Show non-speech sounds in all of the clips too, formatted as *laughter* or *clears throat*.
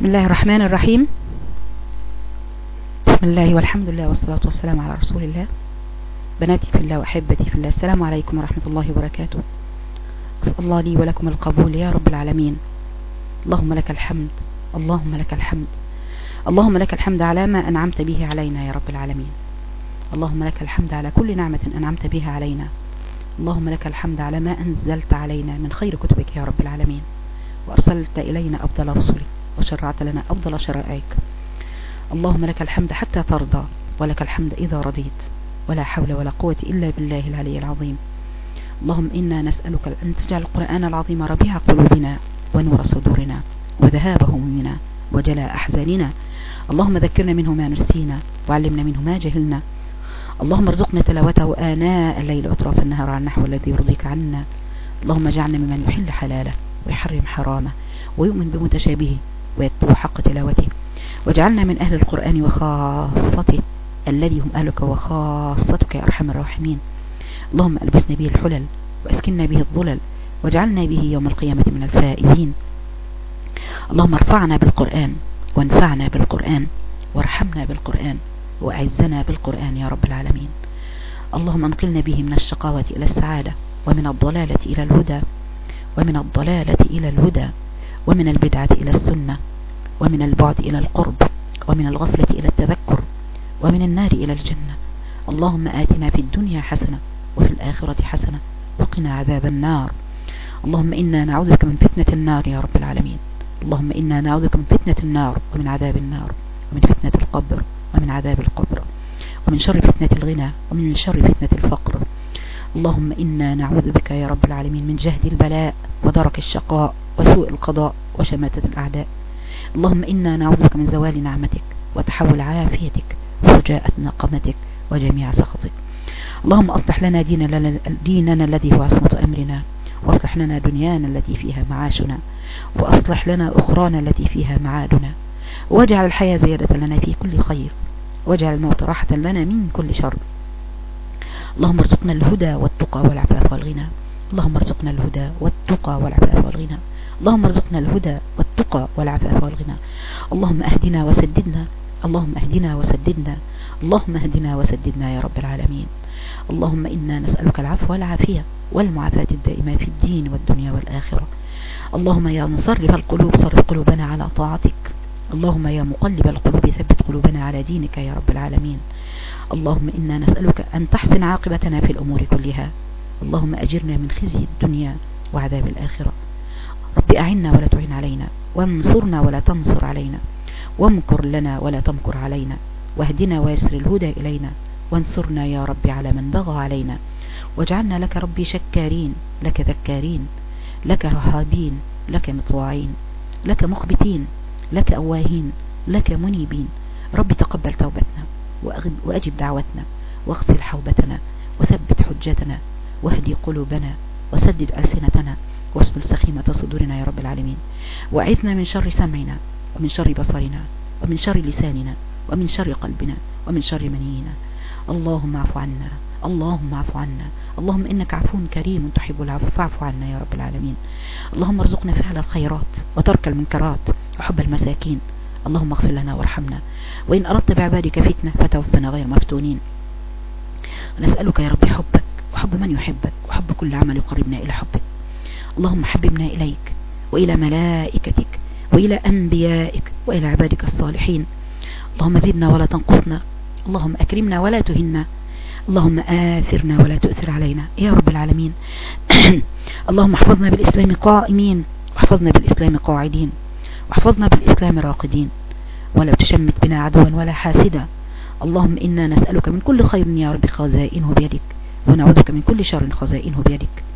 بسم الله الرحمن الرحيم. بسم الله والحمد لله والصلاة والسلام على رسول الله. بناتي في الله وأحبتي في الله السلام عليكم ورحمة الله وبركاته. أسأل الله لي ولكم القبول يا رب العالمين. اللهم لك الحمد اللهم لك الحمد اللهم لك الحمد على ما أنعمت به علينا يا رب العالمين. اللهم لك الحمد على كل نعمة أنعمت بها علينا. اللهم لك الحمد على ما أنزلت علينا من خير كتبك يا رب العالمين. وأرسلت إلينا أفضل رسلك. وشرعت لنا أفضل شرائعك. اللهم لك الحمد حتى ترضى ولك الحمد إذا رضيت ولا حول ولا قوة إلا بالله العلي العظيم. اللهم إنا نسألك أن تجعل القرآن العظيم ربيع قلوبنا ونور صدورنا وذهاب همومنا وجلاء أحزاننا. اللهم ذكرنا منه ما نسينا وعلمنا منه ما جهلنا. اللهم ارزقنا تلاوته آناء الليل وأطراف النهار عن نحو الذي يرضيك عنا. اللهم اجعلنا ممن يحل حلاله ويحرم حرامه ويؤمن بمتشابهه ويتبع حق تلاوته. واجعلنا من أهل القرآن وخاصته الذي هم أهلك وخاصتك يا أرحم الراحمين. اللهم ألبسنا به الحلل وأسكننا به الظلل واجعلنا به يوم القيامة من الفائزين. اللهم ارفعنا بالقرآن وانفعنا بالقرآن وارحمنا بالقرآن وأعزنا بالقرآن يا رب العالمين. اللهم أنقلنا به من الشقاوة إلى السعادة ومن الضلالة إلى الهدى ومن الضلالة إلى الهدى. ومن البدعة إلى السنة ومن البعد إلى القرب ومن الغفلة إلى التذكر ومن النار إلى الجنة. اللهم آتنا في الدنيا حسنة وفي الآخرة حسنة وقنا عذاب النار. اللهم إنا نعوذ بك من فتنة النار يا رب العالمين. اللهم إنا نعوذ بك من فتنة النار ومن عذاب النار ومن فتنة القبر ومن عذاب القبر ومن شر فتنة الغنى ومن شر فتنة الفقر. اللهم إنا نعوذ بك يا رب العالمين من جهد البلاء ودرك الشقاء. وسوء القضاء وشماتة الأعداء. اللهم إنا نعوذ بك من زوال نعمتك وتحول عافيتك وفجاءة نقمتك وجميع سخطك. اللهم أصلح لنا ديننا, ديننا الذي هو عصمة أمرنا وأصلح لنا دنيانا التي فيها معاشنا وأصلح لنا أخرانا التي فيها معادنا. واجعل الحياة زيادة لنا في كل خير واجعل الموت راحة لنا من كل شر. اللهم ارزقنا الهدى والتقى والعفاف والغنى. اللهم ارزقنا الهدى والتقى والعفاف والغنى. اللهم ارزقنا الهدى والتقى والعفاف والغنى. اللهم اهدنا وسددنا اللهم اهدنا وسددنا اللهم اهدنا وسددنا يا رب العالمين. اللهم إنا نسألك العفو والعافية والمعافاة الدائمة في الدين والدنيا والآخرة. اللهم يا مصرف القلوب صرف قلوبنا على طاعتك. اللهم يا مقلب القلوب ثبت قلوبنا على دينك يا رب العالمين. اللهم إنا نسألك أن تحسن عاقبتنا في الأمور كلها. اللهم أجرنا من خزي الدنيا وعذاب الآخرة. رب أعنا ولا تعين علينا وانصرنا ولا تنصر علينا وامكر لنا ولا تمكر علينا واهدنا ويسر الهدى إلينا وانصرنا يا رب على من بغى علينا. واجعلنا لك ربي شكارين لك ذكارين لك رهابين لك مطواعين لك مخبتين لك أواهين لك منيبين. رب تقبل توبتنا وأجب دعوتنا واغسل حوبتنا وثبت حجتنا واهدي قلوبنا وسدد ألسنتنا. واصل سخيمة صدورنا يا رب العالمين. وعذنا من شر سمعنا ومن شر بصرنا ومن شر لساننا ومن شر قلبنا ومن شر منينا. اللهم اعف عنا اللهم اعف عنا. اللهم إنك عفو كريم تحب العفو فاعف عنا يا رب العالمين. اللهم ارزقنا فعل الخيرات وترك المنكرات وحب المساكين. اللهم اغفر لنا وارحمنا. وإن أردت بعبادك فتنة فتوفنا غير مفتونين. ونسألك يا رب حبك وحب من يحبك وحب كل عمل يقربنا إلى حبك. اللهم حببنا إليك وإلى ملائكتك وإلى أنبيائك وإلى عبادك الصالحين. اللهم زدنا ولا تنقصنا. اللهم أكرمنا ولا تهنا. اللهم آثرنا ولا تؤثر علينا. يا رب العالمين. *clears throat* اللهم احفظنا بالإسلام قائمين. واحفظنا بالإسلام قاعدين. واحفظنا بالإسلام راقدين. ولا تشمت بنا عدوا ولا حاسدا. اللهم إنا نسألك من كل خير يا رب خزائنه بيدك. ونعوذك من كل شر خزائنه بيدك.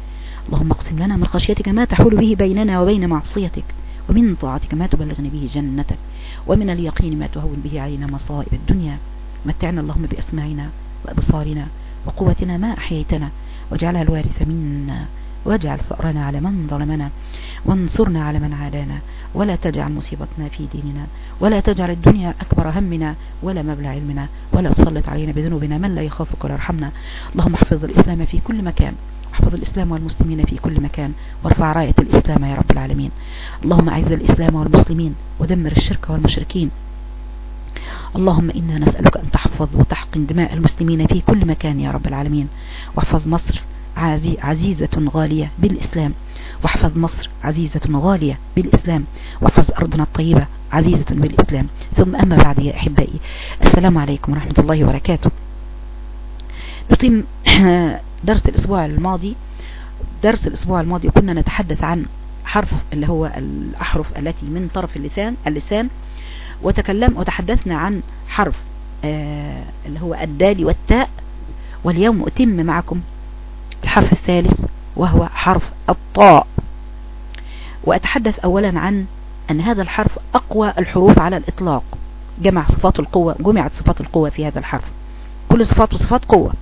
اللهم اقسم لنا من خشيتك ما تحول به بيننا وبين معصيتك ومن طاعتك ما تبلغني به جنتك ومن اليقين ما تهون به علينا مصائب الدنيا. متعنا اللهم بأسماعنا وأبصارنا وقوتنا ما أحييتنا واجعلها الوارث منا واجعل فأرنا على من ظلمنا وانصرنا على من عادانا ولا تجعل مصيبتنا في ديننا ولا تجعل الدنيا أكبر همنا ولا مبلغ علمنا ولا تسلط علينا بذنوبنا من لا يخافك ولا يرحمنا. اللهم احفظ الإسلام في كل مكان احفظ الإسلام والمسلمين في كل مكان وارفع راية الإسلام يا رب العالمين. اللهم أعز الإسلام والمسلمين ودمر الشرك والمشركين. اللهم إنا نسألك أن تحفظ وتحقن دماء المسلمين في كل مكان يا رب العالمين. واحفظ مصر عزيزة غالية بالإسلام. واحفظ مصر عزيزة غالية بالإسلام. واحفظ أرضنا الطيبة عزيزة بالإسلام. ثم أما بعد يا أحبائي السلام عليكم ورحمة الله وبركاته. نتم *clears throat* درس الأسبوع الماضي درس الأسبوع الماضي كنا نتحدث عن حرف اللي هو الأحرف التي من طرف اللسان اللسان وتكلم وتحدثنا عن حرف آه اللي هو الدال والتاء واليوم أتم معكم الحرف الثالث وهو حرف الطاء. وأتحدث أولا عن أن هذا الحرف أقوى الحروف على الإطلاق. جمع صفات القوة جمعت صفات القوة في هذا الحرف. كل صفات قوة.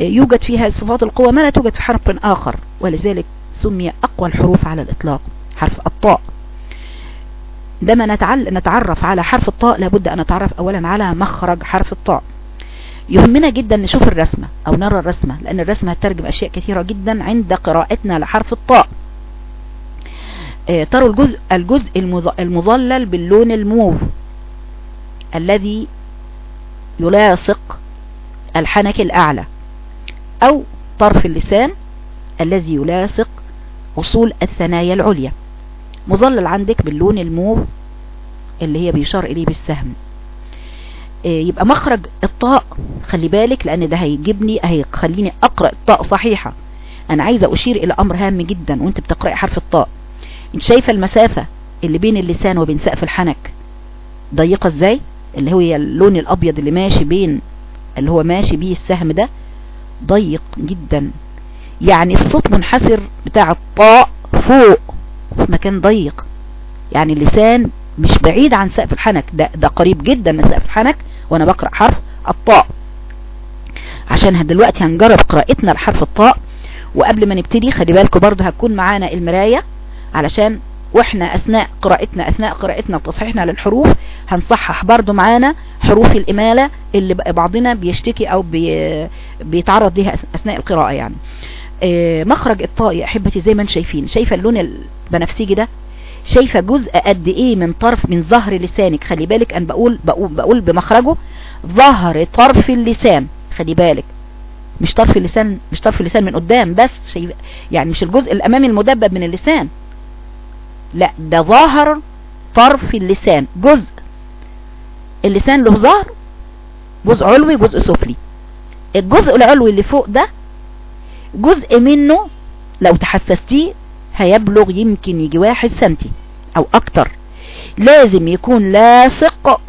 يوجد فيها صفات القوة ما لا توجد في حرف آخر ولذلك سمي أقوى الحروف على الإطلاق حرف الطاء. عندما نتعرف على حرف الطاء لابد أن نتعرف أولا على مخرج حرف الطاء. يهمنا جدا نشوف الرسمة أو نرى الرسمة لأن الرسمة هترجم أشياء كثيرة جدا عند قراءتنا لحرف الطاء. تروا الجزء, الجزء المظلل باللون الموف الذي يلاصق الحنك الأعلى. أو طرف اللسان الذي يلاصق أصول الثنايا العليا. مظلل عندك باللون الموف اللي هي بيشار إليه بالسهم. يبقى مخرج الطاء خلي بالك لأن ده هيجيبني هيخليني أقرأ الطاء صحيحة. أنا عايزة أشير إلى أمر هام جدا وأنت بتقرأي حرف الطاء. أنت شايفة المسافة اللي بين اللسان وبين سقف الحنك ضيقة إزاي؟ اللي هو اللون الأبيض اللي ماشي بين اللي هو ماشي بيه السهم ده ضيق جدا. يعني الصوت منحسر بتاع الطاء فوق في مكان ضيق. يعني اللسان مش بعيد عن سقف الحنك. ده, ده قريب جدا من سقف الحنك وأنا بقرأ حرف الطاء. عشان دلوقتي هنجرب قراءتنا لحرف الطاء. وقبل ما نبتدي خلي بالكم برضه هتكون معانا المراية علشان وإحنا أثناء قراءتنا أثناء قراءتنا وتصحيحنا للحروف هنصحح برضو معانا حروف الإمالة اللي بعضنا بيشتكي أو بي بيتعرض لها أثناء القراءة يعني. آه مخرج الطاء يا أحبتي زي ما أنتم شايفين. شايفة اللون البنفسجي ده؟ شايفة جزء قد إيه من طرف من ظهر لسانك؟ خلي بالك أنا بقول بقول, بقول بمخرجه ظهر طرف اللسان. خلي بالك. مش طرف اللسان مش طرف اللسان من قدام بس يعني مش الجزء الأمامي المدبب من اللسان. لا ده ظاهر طرف اللسان جزء. اللسان له ظهر جزء علوي جزء سفلي. الجزء العلوي اللي فوق ده جزء منه لو تحسستيه هيبلغ يمكن يجي واحد سنتي أو أكتر. لازم يكون لاصق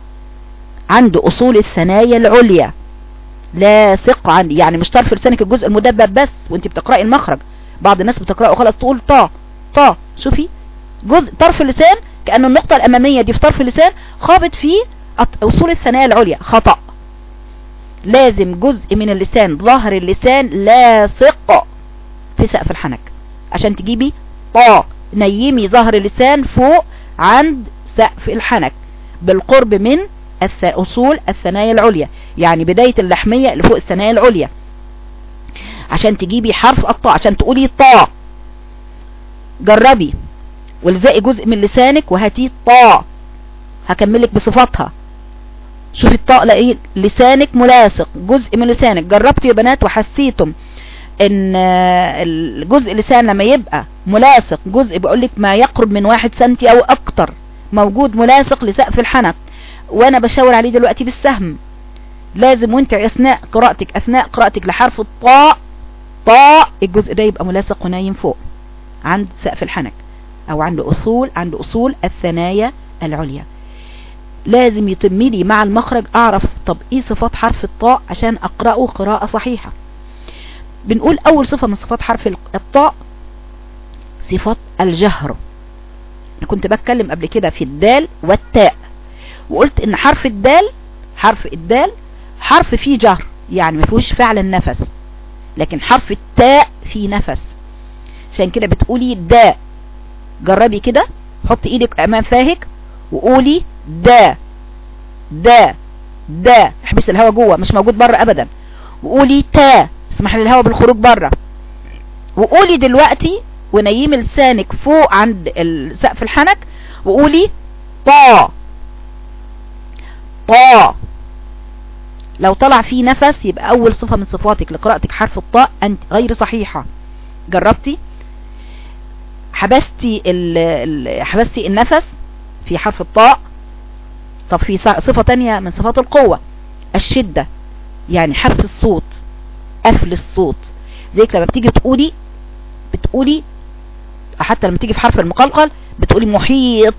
عند أصول الثنايا العليا. لاصق عند يعني مش طرف لسانك الجزء المدبب بس وانت بتقرأي المخرج. بعض الناس بتقرأه خلاص تقول طا طا شوفي جزء طرف اللسان كأنه النقطة الأمامية دي في طرف اللسان خابط في أصول الثنايا العليا خطأ. لازم جزء من اللسان ظهر اللسان لاصق في سقف الحنك. عشان تجيبي طا نيمي ظهر اللسان فوق عند سقف الحنك. بالقرب من أصول الثنايا العليا. يعني بداية اللحمية اللي فوق الثنايا العليا. عشان تجيبي حرف الطاء عشان تقولي طا جربي. والزقي جزء من لسانك وهاتيه طاء هكملك بصفاتها. شوفي الطاء لاقيه لسانك ملاصق جزء من لسانك. جربتوا يا بنات وحسيتم إن الجزء اللسان لما يبقى ملاصق جزء بقول لك ما يقرب من واحد سنتي أو أكتر موجود ملاصق لسقف الحنك. وأنا بشاور عليه دلوقتي بالسهم. لازم وأنت أثناء قراءتك أثناء قراءتك لحرف الطاء طاء الجزء ده يبقى ملاصق ونايم فوق عند سقف الحنك. أو عند أصول عند أصول الثنايا العليا. لازم يتم لي مع المخرج أعرف طب إيه صفات حرف الطاء عشان أقرأه قراءة صحيحة؟ بنقول أول صفة من صفات حرف الطاء صفات الجهر. أنا كنت بتكلم قبل كده في الدال والتاء وقلت إن حرف الدال حرف الدال حرف فيه جهر يعني ما فيهوش فعلا نفس لكن حرف التاء فيه نفس. عشان كده بتقولي دا جربي كده حطي إيدك امام فاهك وقولي دا دا دا احبس الهواء جوه مش موجود بره ابدا. وقولي تا اسمح للهواء بالخروج بره. وقولي دلوقتي ونيمي لسانك فوق عند سقف الحنك وقولي طا طا. لو طلع فيه نفس يبقى أول صفة من صفاتك لقراءتك حرف الطاء أنت غير صحيحة. جربتي؟ حبستي حبستي النفس في حرف الطاء. طب في صفة تانية من صفات القوة الشدة يعني حبس الصوت قفل الصوت. زيك لما بتيجي تقولي بتقولي حتى لما تيجي في حرف المقلقل بتقولي محيط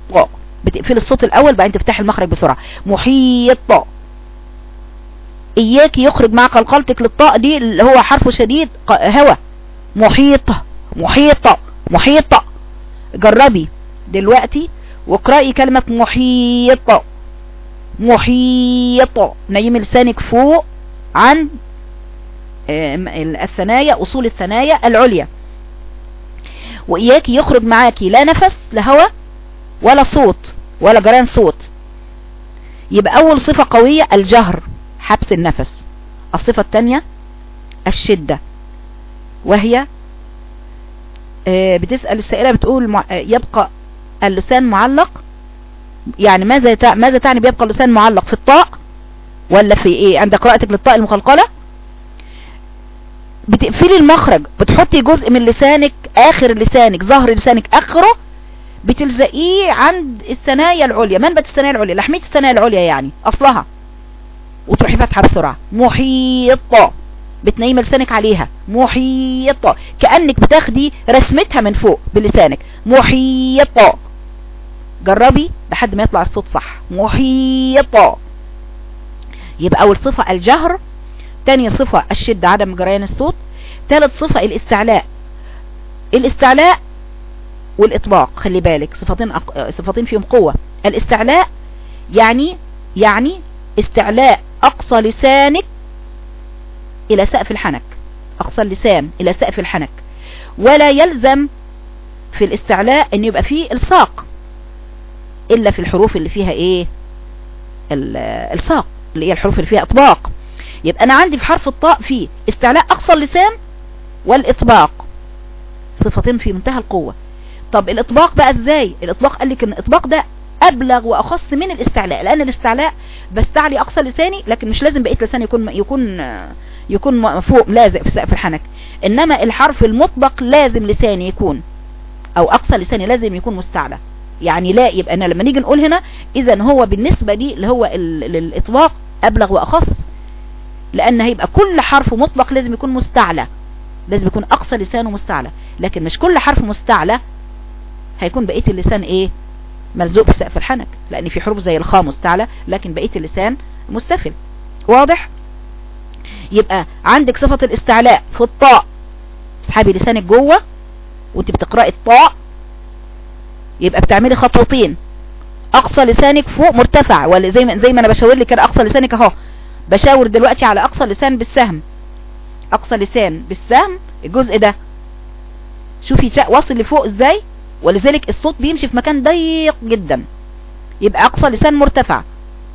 بتقفل الصوت الأول بعدين تفتحي المخرج بسرعة. محيط. إياكي يخرج مع قلقلتك للطاء دي اللي هو حرف شديد هوا. محيطة محيطة محيطة جربي دلوقتي واقرأي كلمة محيطة محيطة نيمي لسانك فوق عن الثنايا أصول الثنايا العليا. واياكي يخرج معاكي لا نفس لا هوا ولا صوت ولا جران صوت. يبقى أول صفة قوية الجهر حبس النفس. الصفة الثانية الشدة وهي بتسأل السائلة بتقول يبقى اللسان معلق؟ يعني ماذا ماذا تعني بيبقى اللسان معلق؟ في الطاء ولا في إيه؟ عند قراءتك للطاء المقلقلة؟ بتقفلي المخرج بتحطي جزء من لسانك آخر لسانك ظهر لسانك آخره بتلزقيه عند الثنايا العليا. منبت الثنايا العليا؟ لحمية الثنايا العليا يعني أصلها. وتروحي فاتحة بسرعة. محيطة بتنيم لسانك عليها. محيطة. كأنك بتاخدي رسمتها من فوق بلسانك. محيطة. جربي لحد ما يطلع الصوت صح. محيطة. يبقى أول صفة الجهر تاني صفة الشدة عدم جريان الصوت ثالث صفة الاستعلاء. الاستعلاء والإطباق خلي بالك. صفتين أق... صفتين فيهم قوة. الاستعلاء يعني يعني استعلاء أقصى لسانك إلى سقف الحنك. أقصى اللسان إلى سقف الحنك. ولا يلزم في الاستعلاء أن يبقى فيه إلصاق إلا في الحروف اللي فيها إيه؟ إلصاق اللي هي الحروف اللي فيها إطباق. يبقى أنا عندي في حرف الطاء فيه استعلاء أقصى اللسان والإطباق. صفتين في منتهى القوة. طب الإطباق بقى إزاي؟ الإطباق قال لك إن الإطباق ده أبلغ وأخص من الاستعلاء لأن الاستعلاء بستعلي أقصى لساني لكن مش لازم بقية لساني يكون يكون يكون فوق لازق في سقف الحنك. إنما الحرف المطبق لازم لساني يكون أو أقصى لساني لازم يكون مستعلى. يعني لا يبقى أنا لما نيجي نقول هنا اذا هو بالنسبة دي اللي هو الاطلاق أبلغ وأخص لأن هيبقى كل حرف مطلق لازم يكون مستعلى لازم يكون أقصى لسانه مستعلى. لكن مش كل حرف مستعلى هيكون بقية اللسان إيه؟ ملزوق في سقف الحنك لأن في حروف زي الخاء مستعلى لكن بقية اللسان مستفل. واضح؟ يبقى عندك صفة الاستعلاء في الطاء. اسحبي لسانك جوه وانت بتقرأي الطاء. يبقى بتعملي خطوتين. أقصى لسانك فوق مرتفع ولا زي ما زي ما أنا بشاور لك أقصى لسانك أهو. بشاور دلوقتي على أقصى لسان بالسهم. أقصى لسان بالسهم الجزء ده. شوفي واصل لفوق إزاي؟ ولذلك الصوت بيمشي في مكان ضيق جدا. يبقى أقصى لسان مرتفع.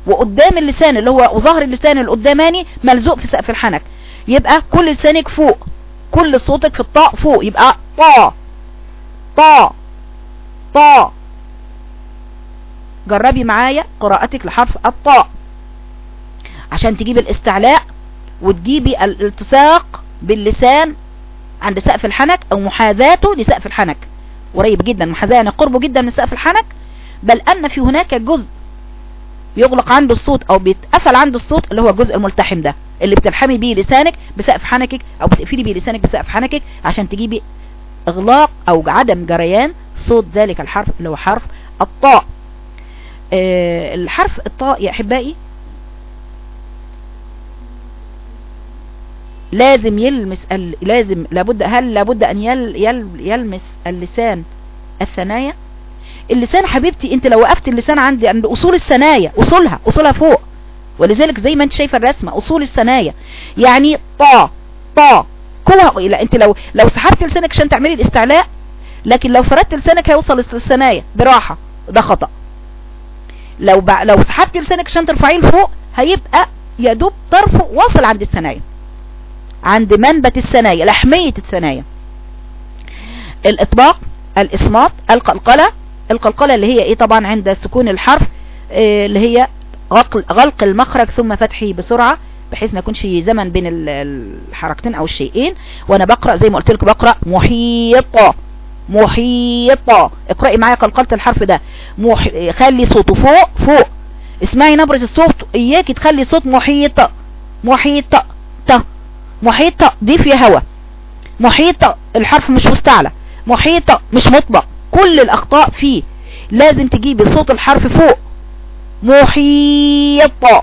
وقدام اللسان اللي هو وظهر اللسان القداماني ملزوق في سقف الحنك. يبقى كل لسانك فوق. كل صوتك في الطاء فوق. يبقى طا. طا. طا. جربي معايا قراءتك لحرف الطاء. عشان تجيب الاستعلاء وتجيبي الالتصاق باللسان عند سقف الحنك أو محاذاته لسقف الحنك. قريب جدا يعني قربه جدا من سقف الحنك بل أن في هناك جزء يغلق عنده الصوت أو بيتقفل عنده الصوت اللي هو الجزء الملتحم ده اللي بتلحمي بيه لسانك بسقف حنكك أو بتقفلي بيه لسانك بسقف حنكك عشان تجيبي إغلاق أو عدم جريان صوت ذلك الحرف اللي هو حرف الطاء. أه الحرف الطاء يا أحبائي لازم يلمس. لازم لابد هل لابد أن يل... يل... يلمس اللسان الثنايا؟ اللسان حبيبتي أنت لو وقفت اللسان عندي عند أصول الثنايا أصولها أصولها فوق. ولذلك زي ما أنت شايفة الرسمة أصول الثنايا. يعني طا طا كلها لا أنت لو لو سحبت لسانك عشان تعملي الاستعلاء لكن لو فردت لسانك هيوصل للثنايا براحة ده خطأ. لو ب... لو سحبت لسانك عشان ترفعيه لفوق هيبقى يا دوب طرفه واصل عند الثنايا. عند منبت الثنايا لحمية الثنايا. الإطباق الاسماط القلقلة. القلقلة اللي هي إيه طبعا عند سكون الحرف إيه اللي هي غلق, المخرج ثم فتحه بسرعة بحيث ما يكونش زمن بين الحركتين أو الشيئين. وأنا بقرأ زي ما قلت لكم بقرأ محيطة محيطة اقرأي معايا قلقلة الحرف ده. مح... خلي صوته فوق فوق. اسمعي نبرة الصوت إياكي تخلي صوت محيطة محيطة محيطة دي فيها هوا. محيطة الحرف مش مستعلى. محيطة مش مطبق كل الأخطاء فيه. لازم تجيبي صوت الحرف فوق. محيطة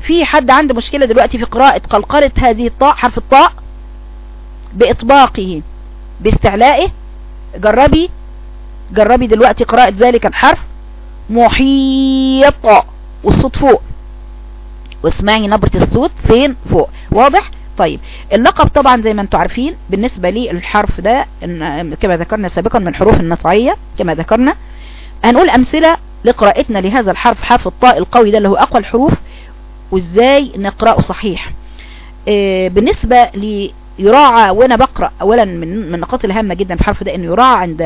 في حد عنده مشكلة دلوقتي في قراءة قلقلة هذه الطاء حرف الطاء؟ بإطباقه باستعلائه. جربي. جربي دلوقتي قراءة ذلك الحرف. محيطة والصوت فوق. واسمعي نبرة الصوت فين؟ فوق. واضح؟ طيب. اللقب طبعا زي ما أنتم عارفين بالنسبة لي الحرف ده كما ذكرنا سابقا من حروف النطعية كما ذكرنا. هنقول أمثلة لقراءتنا لهذا الحرف حرف الطاء القوي ده اللي هو أقوى الحروف وإزاي نقرأه صحيح. آه بالنسبة لي يراعى وأنا بقرأ اولا من من النقاط الهامة جدا في الحرف ده انه يراعى عند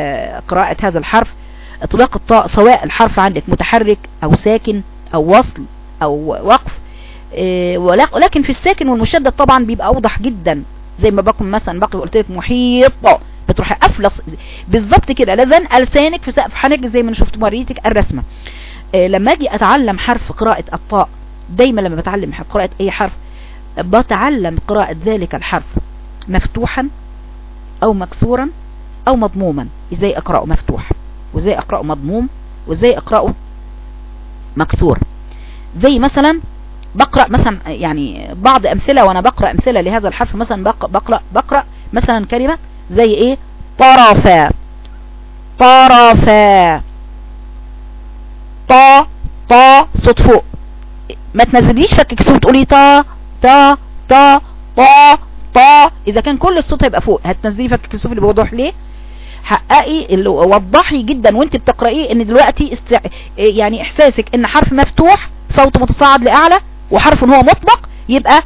قراءة هذا الحرف إطلاق الطاء سواء الحرف عندك متحرك أو ساكن أو وصل أو وقف. ولكن في الساكن والمشدد طبعا بيبقى أوضح جدا. زي ما بكون مثلا بقي قلت لك محيط. بتروحي قافله بالظبط كده. لازم لسانك في سقف حنك زي ما شفت مريتك الرسمة. آه لما أجي أتعلم حرف قراءة الطاء دايما لما بتعلم قراءة أي حرف بتعلم قراءة ذلك الحرف. مفتوحا أو مكسورا أو مضموما. إزاي أقرأه مفتوح؟ وإزاي أقرأه مضموم؟ وإزاي أقرأه مكسور؟ زي مثلا بقرأ مثلا يعني بعض أمثلة وأنا بقرأ أمثلة لهذا الحرف مثلا بقرأ بقرأ مثلا كلمة زي إيه؟ طرفا طرفا طا طا صوت فوق. ما تنزليش فكك صوت تقولي تا تا تا طا طا إذا كان كل الصوت هيبقى فوق. هتنزلي فكك الصوت اللي بوضوح ليه؟ حققي اللي وضحي جدا وأنت بتقرأيه إن دلوقتي. يعني إحساسك إن حرف مفتوح صوته متصاعد لأعلى؟ وحرف هو مطبق يبقى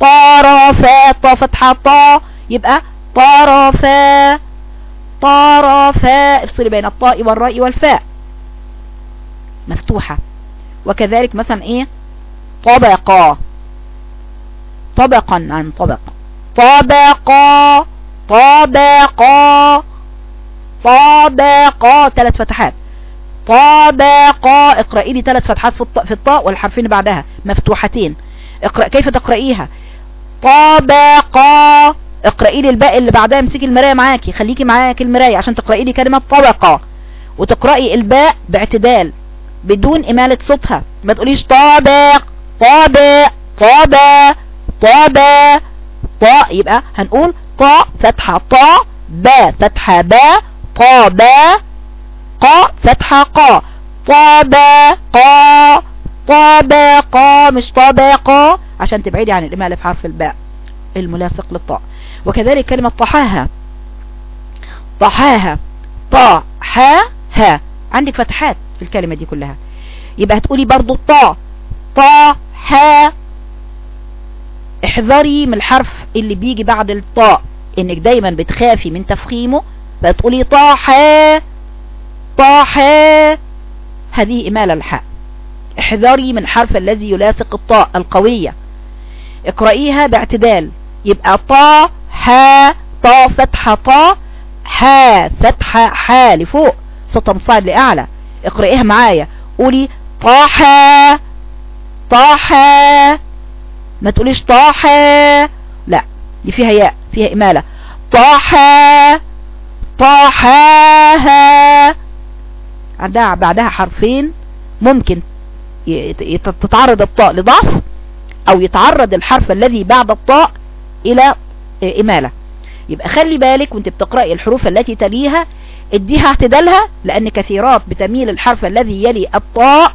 طرفا فتحة طا يبقى طرفا طرفا افصلي بين الطاء والراء والفاء. مفتوحة. وكذلك مثلا إيه؟ طبقا طبقا عن طبق. طبقا طبقا طبقا ثلاث فتحات. طبقا اقرأي لي ثلاث فتحات في الطاء, في الطاء والحرفين بعدها مفتوحتين. اقرأ كيف تقرأيها؟ طبقا اقرأي لي الباقي اللي بعدها امسكي المراية معاكي خليكي معاكي المراية عشان تقرأي لي كلمة طبقا وتقرأي الباء باعتدال بدون إمالة صوتها. ما تقوليش طابق طابق طابق طابق طاء يبقى هنقول طاء فتحة طاء با فتحة با طا با قا فتحة قا. طابا قا. طابا قا. مش طابا قا. عشان تبعدي عن الإمالة في حرف الباء الملاصق للطاء. وكذلك كلمة طحاها. طحاها. طا حا ها عندك فتحات في الكلمة دي كلها. يبقى هتقولي برضو طا. طا حا احذري من الحرف اللي بيجي بعد الطاء. إنك دايما بتخافي من تفخيمه. فتقولي طاحا. طاحا هذه إمالة الحاء. احذري من الحرف الذي يلاصق الطاء القوية. اقرأيها باعتدال. يبقى طا ها طا فتحة طا ها فتحة حا لفوق. صوتها مصاعد لأعلى. اقرأيها معايا. قولي طاحا طاحا ما تقوليش طاحا لا دي فيها ياء فيها إمالة. طاحا طاحاها. عندها بعدها حرفين ممكن تتعرض الطاء لضعف أو يتعرض الحرف الذي بعد الطاء إلى إمالة. يبقى خلي بالك وانت بتقرأي الحروف التي تليها اديها اعتدالها لأن كثيرات بتميل الحرف الذي يلي الطاء.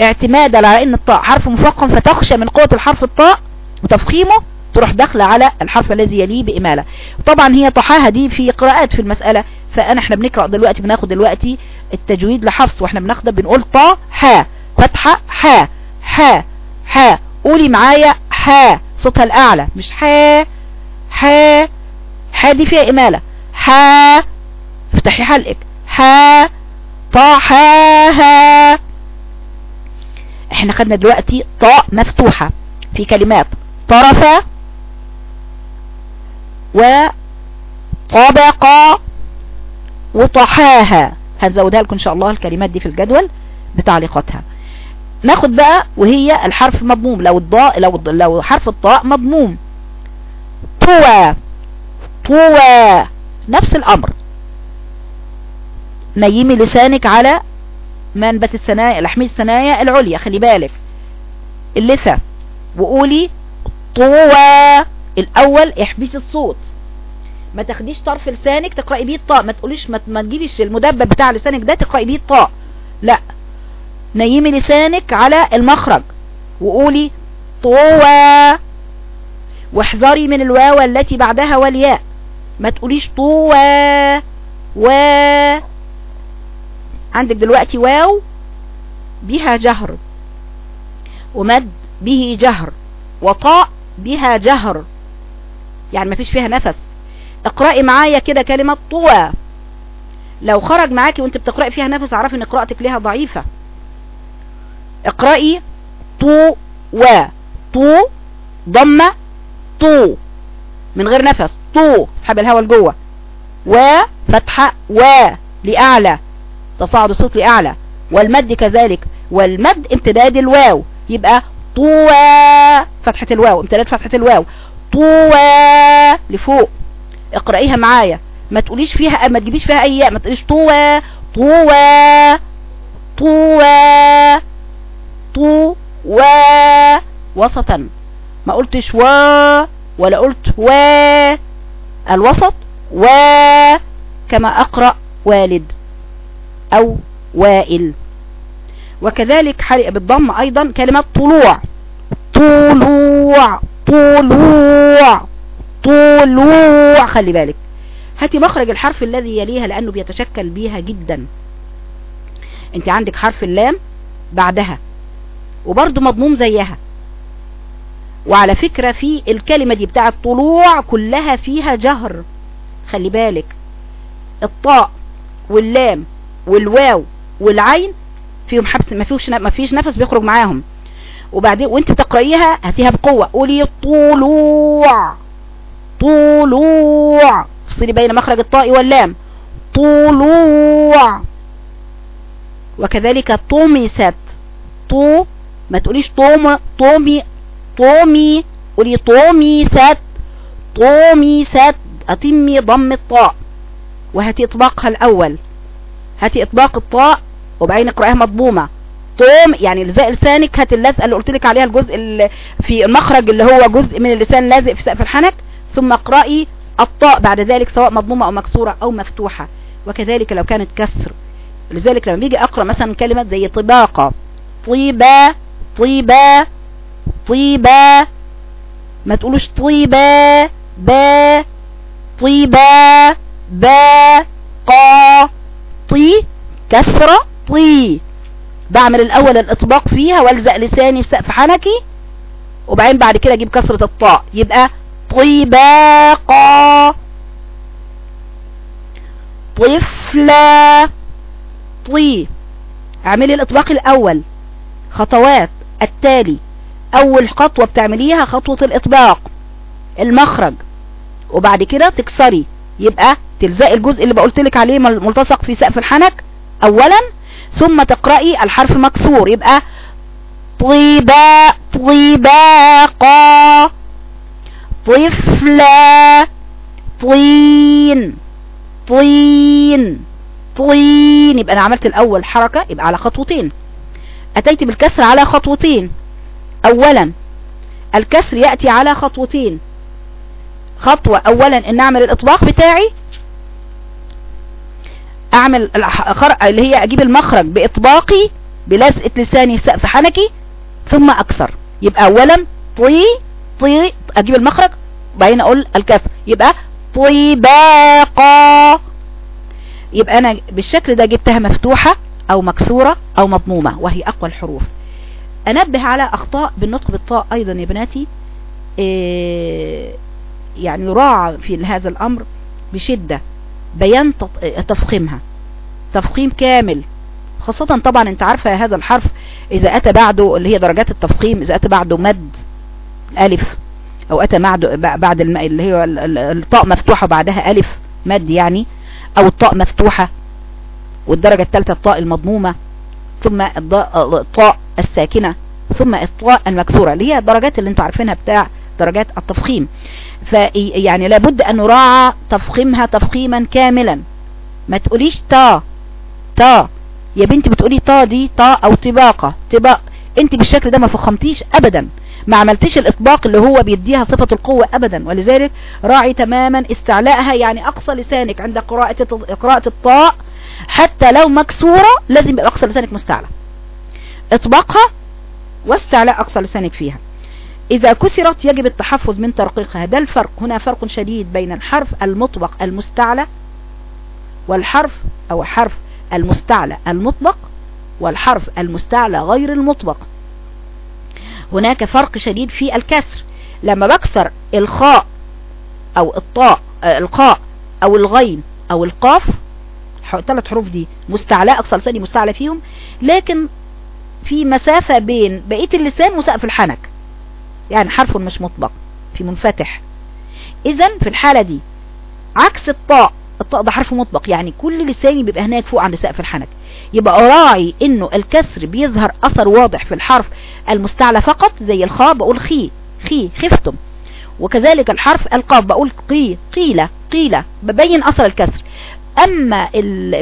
اعتمادا على إن الطاء حرف مفخم فتخشى من قوة الحرف الطاء وتفخيمه تروح داخلة على الحرف الذي يليه بإمالة. طبعا هي طحاها دي في قراءات في المسألة. فأنا إحنا بنقرأ دلوقتي بناخد دلوقتي التجويد لحفص وإحنا بناخده بنقول طا ها فتحة ها ها ها قولي معايا ها صوتها الأعلى مش ها ها ح دي فيها إمالة حا افتحي حلقك حا طا حا ها إحنا خدنا دلوقتي طاء مفتوحة في كلمات طرفة وطبقة وطحاها. هنزودها لكم إن شاء الله الكلمات دي في الجدول بتعليقاتها ناخد بقى وهي الحرف مضموم لو الضاء لو لو حرف الطاء مضموم. طوى. طوى. نفس الأمر. نيمي لسانك على منبت الثنايا لحمي الثنايا العليا. خلي بالك. اللثة. وقولي طوى. الأول احبسي الصوت. ما تاخديش طرف لسانك تقرأي بيه الطاء. ما تقوليش ما, تجيبيش المدبب بتاع لسانك ده تقرأي بيه الطاء. لا. نيمي لسانك على المخرج وقولي طوى واحذري من الواو التي بعدها والياء. ما تقوليش طوى و عندك دلوقتي واو بها جهر ومد به جهر وطاء بها جهر. يعني ما فيش فيها نفس. اقرأي معايا كده كلمة طوى. لو خرج معاكي وانت بتقرأي فيها نفس اعرفي ان قراءتك ليها ضعيفة. اقرأي طو طو ضمة طو. من غير نفس. طو. اسحب الهواء لجوه. و فتحة. و لأعلى. تصاعد الصوت لأعلى. والمد كذلك. والمد امتداد الواو. يبقى طوى. فتحة الواو. امتداد فتحة الواو. طوى. لفوق. اقرأيها معايا. ما تقوليش فيها ما تجيبيش فيها أي ما تقوليش طوى طوى طوى طوى وسطا. ما قلتش و ولا قلت و. الوسط و كما أقرأ والد أو وائل. وكذلك حرق بالضم أيضا كلمة طلوع. طلوع طلوع. طلوع خلي بالك. هاتي مخرج الحرف الذي يليها لأنه بيتشكل بيها جدا. أنت عندك حرف اللام بعدها وبرضه مضموم زيها. وعلى فكرة في الكلمة دي بتاعت طلوع كلها فيها جهر. خلي بالك. الطاء واللام والواو والعين فيهم حبس ما فيش ما فيش نفس بيخرج معاهم. وبعدين وانت بتقرأيها هاتيها بقوة. قولي طلوع. طلوع. افصلي بين مخرج الطاء واللام. طلوع. وكذلك طمست. طو ما تقوليش طوم طومي طومي. قولي طومست طومست اتمي ضم الطاء. وهاتي إطباقها الأول. هاتي إطباق الطاء وبعدين اقراها مضمومة. طوم يعني لزق لسانك. هات اللزقه اللي قلت لك عليها الجزء في المخرج اللي هو جزء من اللسان لازق في سقف الحنك. ثم اقرأي الطاء بعد ذلك سواء مضمومة أو مكسورة أو مفتوحة. وكذلك لو كانت كسر. لذلك لما بيجي أقرأ مثلا كلمة زي طباقة. طيبة طيبة طيبة. ما تقولوش طيبة با طيبة با قا طي كسرة طي. بعمل الأول الإطباق فيها وألزق لساني في سقف حنكي وبعدين بعد كده أجيب كسرة الطاء. يبقى طباقا طفلا. طي اعملي الإطباق الأول. خطوات. التالي. أول خطوة بتعمليها خطوة الإطباق. المخرج. وبعد كده تكسري. يبقى تلزقي الجزء اللي بقولت لك عليه ملتصق في سقف الحنك. اولا ثم تقرأي الحرف مكسور. يبقى طيبا طيباقا. طفلا طين. طين. طين يبقى أنا عملت الأول حركة يبقى على خطوتين. أتيت بالكسر على خطوتين. اولا الكسر يأتي على خطوتين. خطوة اولا إن أعمل الإطباق بتاعي. أعمل اللي هي أجيب المخرج بإطباقي بلزقة لساني في سقف حنكي ثم أكسر. يبقى اولا طي طي أجيب المخرج وبعدين أقول الكسر يبقى طيباقا يبقى أنا بالشكل ده جبتها مفتوحة أو مكسورة أو مضمومة وهي أقوى الحروف. أنبه على أخطاء بالنطق بالطاء أيضا يا بناتي. إيه يعني يراعى في هذا الأمر بشدة بيان تفخيمها. تفخيم كامل. خاصة طبعا أنت عارفة هذا الحرف إذا أتى بعده اللي هي درجات التفخيم إذا أتى بعده مد. أو أتى بعده بعد الم... اللي هي الطاء مفتوحة بعدها ألف مد يعني أو الطاء مفتوحة والدرجة الثالثة الطاء المضمومة ثم الطاء الساكنة ثم الطاء المكسورة اللي هي الدرجات اللي أنتوا عارفينها بتاع درجات التفخيم. فيعني لابد أن نراعى تفخيمها تفخيما كاملا. ما تقوليش تا. تا. يا بنتي بتقولي تا دي تا أو طباقة. طباق. انت بالشكل ده ما فخمتيش ابدا. ما عملتش الإطباق اللي هو بيديها صفة القوة ابدا. ولذلك راعي تماما استعلاءها يعني أقصى لسانك عند قراءة قراءة الطاء حتى لو مكسورة لازم يبقى أقصى لسانك مستعلى. اطباقها واستعلاء أقصى لسانك فيها. إذا كسرت يجب التحفظ من ترقيقها. ده الفرق. هنا فرق شديد بين الحرف المطبق المستعلى والحرف أو حرف المستعلى المطبق والحرف المستعلى غير المطبق. هناك فرق شديد في الكسر. لما بكسر الخاء أو الطاء القاء أو الغين أو القاف ثلاث حروف دي مستعلاء أقصى لساني مستعلى فيهم لكن في مسافة بين بقية اللسان وسقف الحنك. يعني حرف مش مطبق في منفتح. اذا في الحالة دي عكس الطاء الطاء ده حرف مطبق يعني كل لساني بيبقى هناك فوق عند سقف الحنك. يبقى اراعي إنه الكسر بيظهر أثر واضح في الحرف المستعلى فقط زي الخاء بقول خي خي خفتم. وكذلك الحرف القاف بقول قي قيلة قيلة ببين أثر الكسر. أما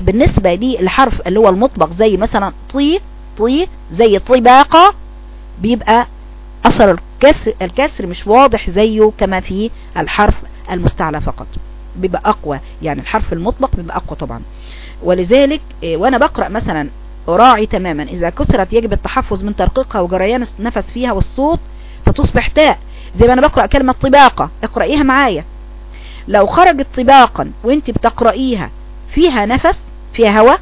بالنسبة للحرف اللي هو المطبق زي مثلا طي طي زي طباقة بيبقى أثر الكسر, الكسر مش واضح زيه كما في الحرف المستعلى فقط. بيبقى أقوى يعني الحرف المطبق بيبقى أقوى طبعا. ولذلك وأنا بقرأ مثلا اراعي تماما إذا كسرت يجب التحفظ من ترقيقها وجريان النفس فيها والصوت فتصبح تاء. زي ما أنا بقرأ كلمة طباقة اقرأيها معايا. لو خرجت طباقا وأنت بتقرأيها فيها نفس؟ فيها هواء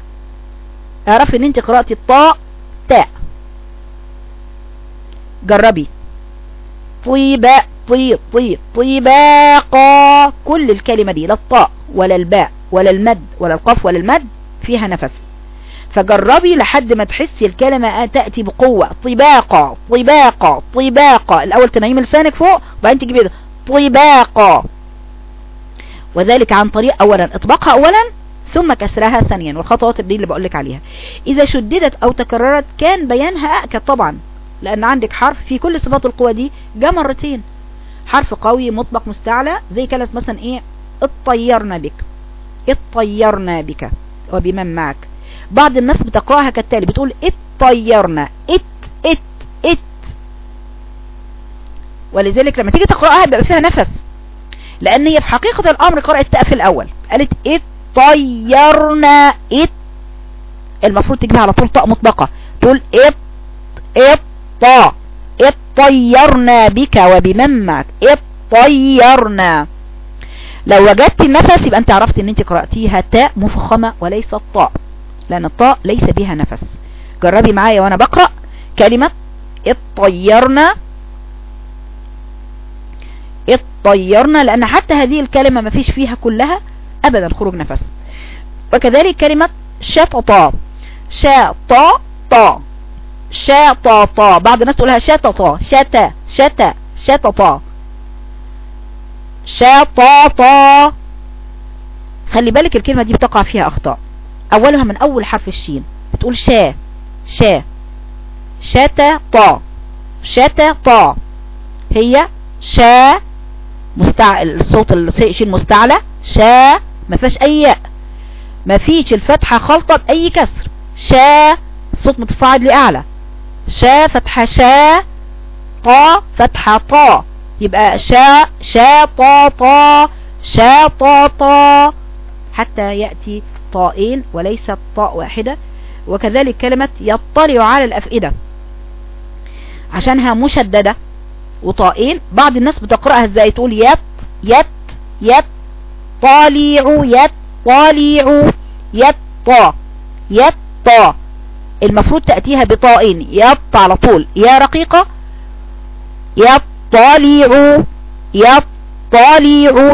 اعرفي إن أنت قرأتي الطاء تاء. جربي. طيباء طي طي طيباقا. كل الكلمة دي لا الطاء ولا الباء. ولا المد ولا القاف ولا المد فيها نفس. فجربي لحد ما تحسي الكلمة تأتي بقوة طباقا طباقا طباقا الأول تنعيم لسانك فوق وبعدين تجيبي طباقا وذلك عن طريق أولا اطباقها أولا ثم كسرها ثانيا. والخطوات دي اللي بقولك عليها. إذا شددت أو تكررت كان بيانها أأكد طبعا. لأن عندك حرف في كل صفات القوة دي جاء مرتين. حرف قوي مطبق مستعلى زي كانت مثلا إيه؟ اطيرنا بك. اطيرنا بك وبمن معك. بعض الناس بتقرأها كالتالي بتقول اطيرنا ات ات ات. ولذلك لما تيجي تقرأها بيبقى فيها نفس. لأن هي في حقيقة الأمر قرأت تاء في الأول. قالت اطيرنا ات. المفروض تجيبها على طول طاء مطبقة. تقول ات ات طاء. اطيرنا بك وبمن معك. اطيرنا. لو وجدت النفس يبقى انت عرفت ان انت قرأتيها تاء مفخمة وليس الطاء لأن الطاء ليس بها نفس. جربي معايا وأنا بقرأ كلمة اطيرنا اطيرنا لأن حتى هذه الكلمة ما فيش فيها كلها ابدا خروج نفس. وكذلك كلمة شططا شططا شططا بعض الناس تقولها شططا شتا شتا شططا شططا خلي بالك الكلمة دي بتقع فيها أخطاء. أولها من أول حرف الشين. بتقول شا شا. شتا طا شتا طا هي شا مستع... الصوت الشين مستعلى. شا ما فيهاش أي ياء. ما فيش الفتحة خلطة بأي كسر. شا صوت متصاعد لأعلى. شا فتحة شا. طا فتحة طا. يبقى شا شا طا طا شا طا طا حتى يأتي طائين وليست طاء واحدة. وكذلك كلمة يطلع على الأفئدة عشانها مشددة وطائين بعض الناس بتقرأها إزاي؟ تقول يت يت يت طالع يت طالع يت طا يت طا المفروض تأتيها بطائين يط على طول يا رقيقة يطلع يطلع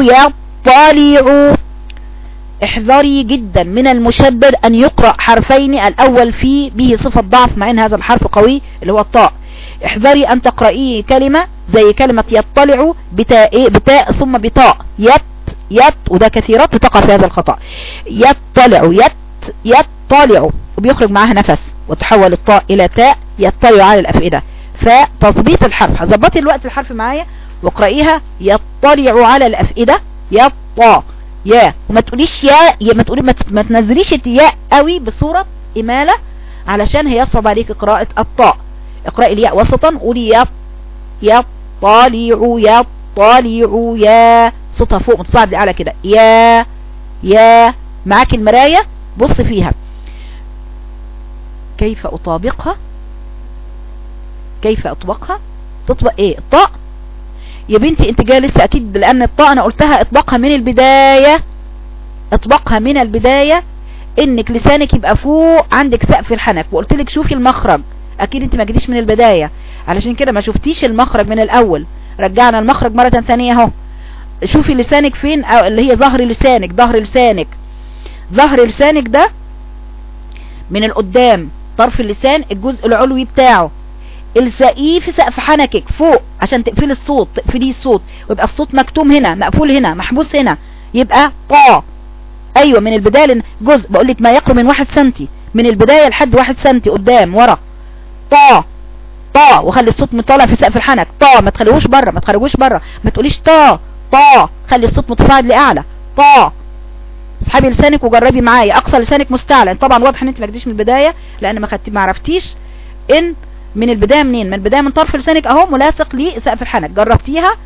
يطلع. احذري جدا من المشدد أن يقرأ حرفين الأول فيه به صفة ضعف مع إن هذا الحرف قوي اللي هو الطاء. احذري أن تقرأيه كلمة زي كلمة يطلع بتاء, بتاء ثم بطاء. يت يت وده كثيرات تقع في هذا الخطأ. يطلع يت يطلع. وبيخرج معاها نفس وتحول الطاء إلى تاء يطلع على الأفئدة. فتظبيط الحرف. ظبطي الوقت الحرف معايا واقرأيها. يطلع على الأفئدة. يطا. يا. وما تقوليش يا, يا ما تقولي ما تنزليش الياء قوي بصورة إمالة علشان هيصعب عليك قراءة الطاء. اقرأي الياء وسطا. قولي يا يا طالع يا. صوتها فوق متصاعد لأعلى كده. يا. يا. معاك المراية بص فيها. كيف أطابقها؟ كيف أطبقها؟ تطبق إيه؟ الطاء يا بنتي أنت جاية لسه أكيد لأن الطاء أنا قلتها اطبقها من البداية. اطبقها من البداية إنك لسانك يبقى فوق عندك سقف الحنك. وقلت لك شوفي المخرج. أكيد أنت ما جيتيش من البداية. علشان كده ما شفتيش المخرج من الأول. رجعنا المخرج مرة ثانية أهو. شوفي لسانك فين؟ أو اللي هي ظهر لسانك ظهر لسانك. ظهر لسانك ده من القدام. طرف اللسان الجزء العلوي بتاعه. الزقيه في سقف حنكك فوق عشان تقفلي الصوت تقفلي الصوت. ويبقى الصوت مكتوم هنا مقفول هنا محبوس هنا. يبقى طا. أيوه من البداية لأن جزء. بقول لك ما يقرب من واحد سنتي. من البداية لحد واحد سنتي قدام ورا. طا. طا. وخلي الصوت مطالع في سقف الحنك. طا. ما تخليهوش بره ما تخرجوش بره. ما تقوليش طا. طا. خلي الصوت متصاعد لأعلى. طا. اسحبي لسانك وجربي معايا. أقصى لسانك مستعلن. طبعا واضح إن أنت ما جديش من البداية لأن ما خدتي ما عرفتيش إن من البداية منين؟ من البداية من طرف لسانك أهو ملاصق لسقف الحنك. جربتيها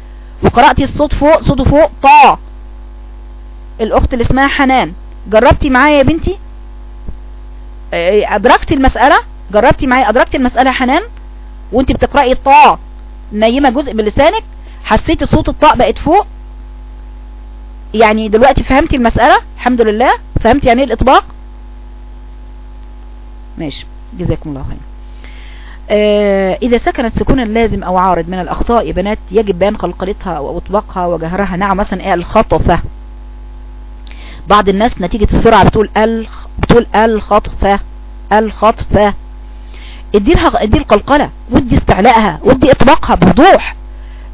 وقرأتي الصوت فوق صوته فوق طا. الأخت اللي اسمها حنان. جربتي معايا يا بنتي؟ أدركتي المسألة؟ جربتي معايا؟ أدركتي المسألة حنان؟ وانت بتقرأي الطاء نايمة جزء بلسانك حسيتي صوت الطاء بقت فوق. يعني دلوقتي فهمتي المسألة؟ الحمد لله. فهمتي يعني إيه الإطباق؟ ماشي. جزاكم الله خير. آه إذا سكنت سكونا لازم أو عارض من الأخطاء يا بنات يجب بيان قلقلتها وأطباقها وجهرها. نعم مثلا إيه؟ الخطفة. بعض الناس نتيجة السرعة بتقول الخ بتقول الخطفة الخطفة. اديلها ادي القلقلة. ودي استعلاءها. ودي إطباقها بوضوح.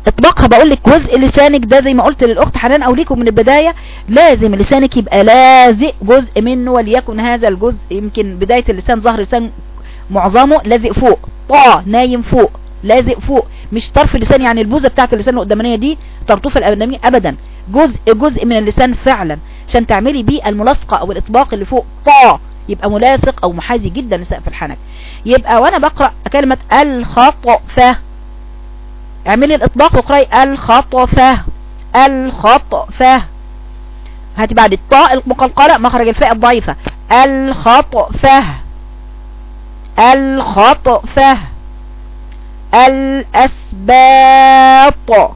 إطباقها بقول لك جزء لسانك. ده زي ما قلت للأخت حنان أو ليكم من البداية لازم لسانك يبقى لازق جزء منه وليكن هذا الجزء. يمكن بداية اللسان ظهر لسان معظمه لازق فوق. طا نايم فوق. لازق فوق. مش طرف اللسان يعني البوزة بتاعت اللسان القدامانية دي طرطوف القدامية ابدا. جزء جزء من اللسان فعلا. عشان تعملي بيه الملاصقة أو الإطباق اللي فوق. طا يبقى ملاصق أو محاذي جدا لسقف الحنك. يبقى وأنا بقرأ كلمة الخطفة. اعملي الإطباق واقرأي الخطفة. الخطفة. هاتي بعد الطاء المقلقلة مخرج الفاء الضعيفة. الخطفة. الخطفة الأسباط.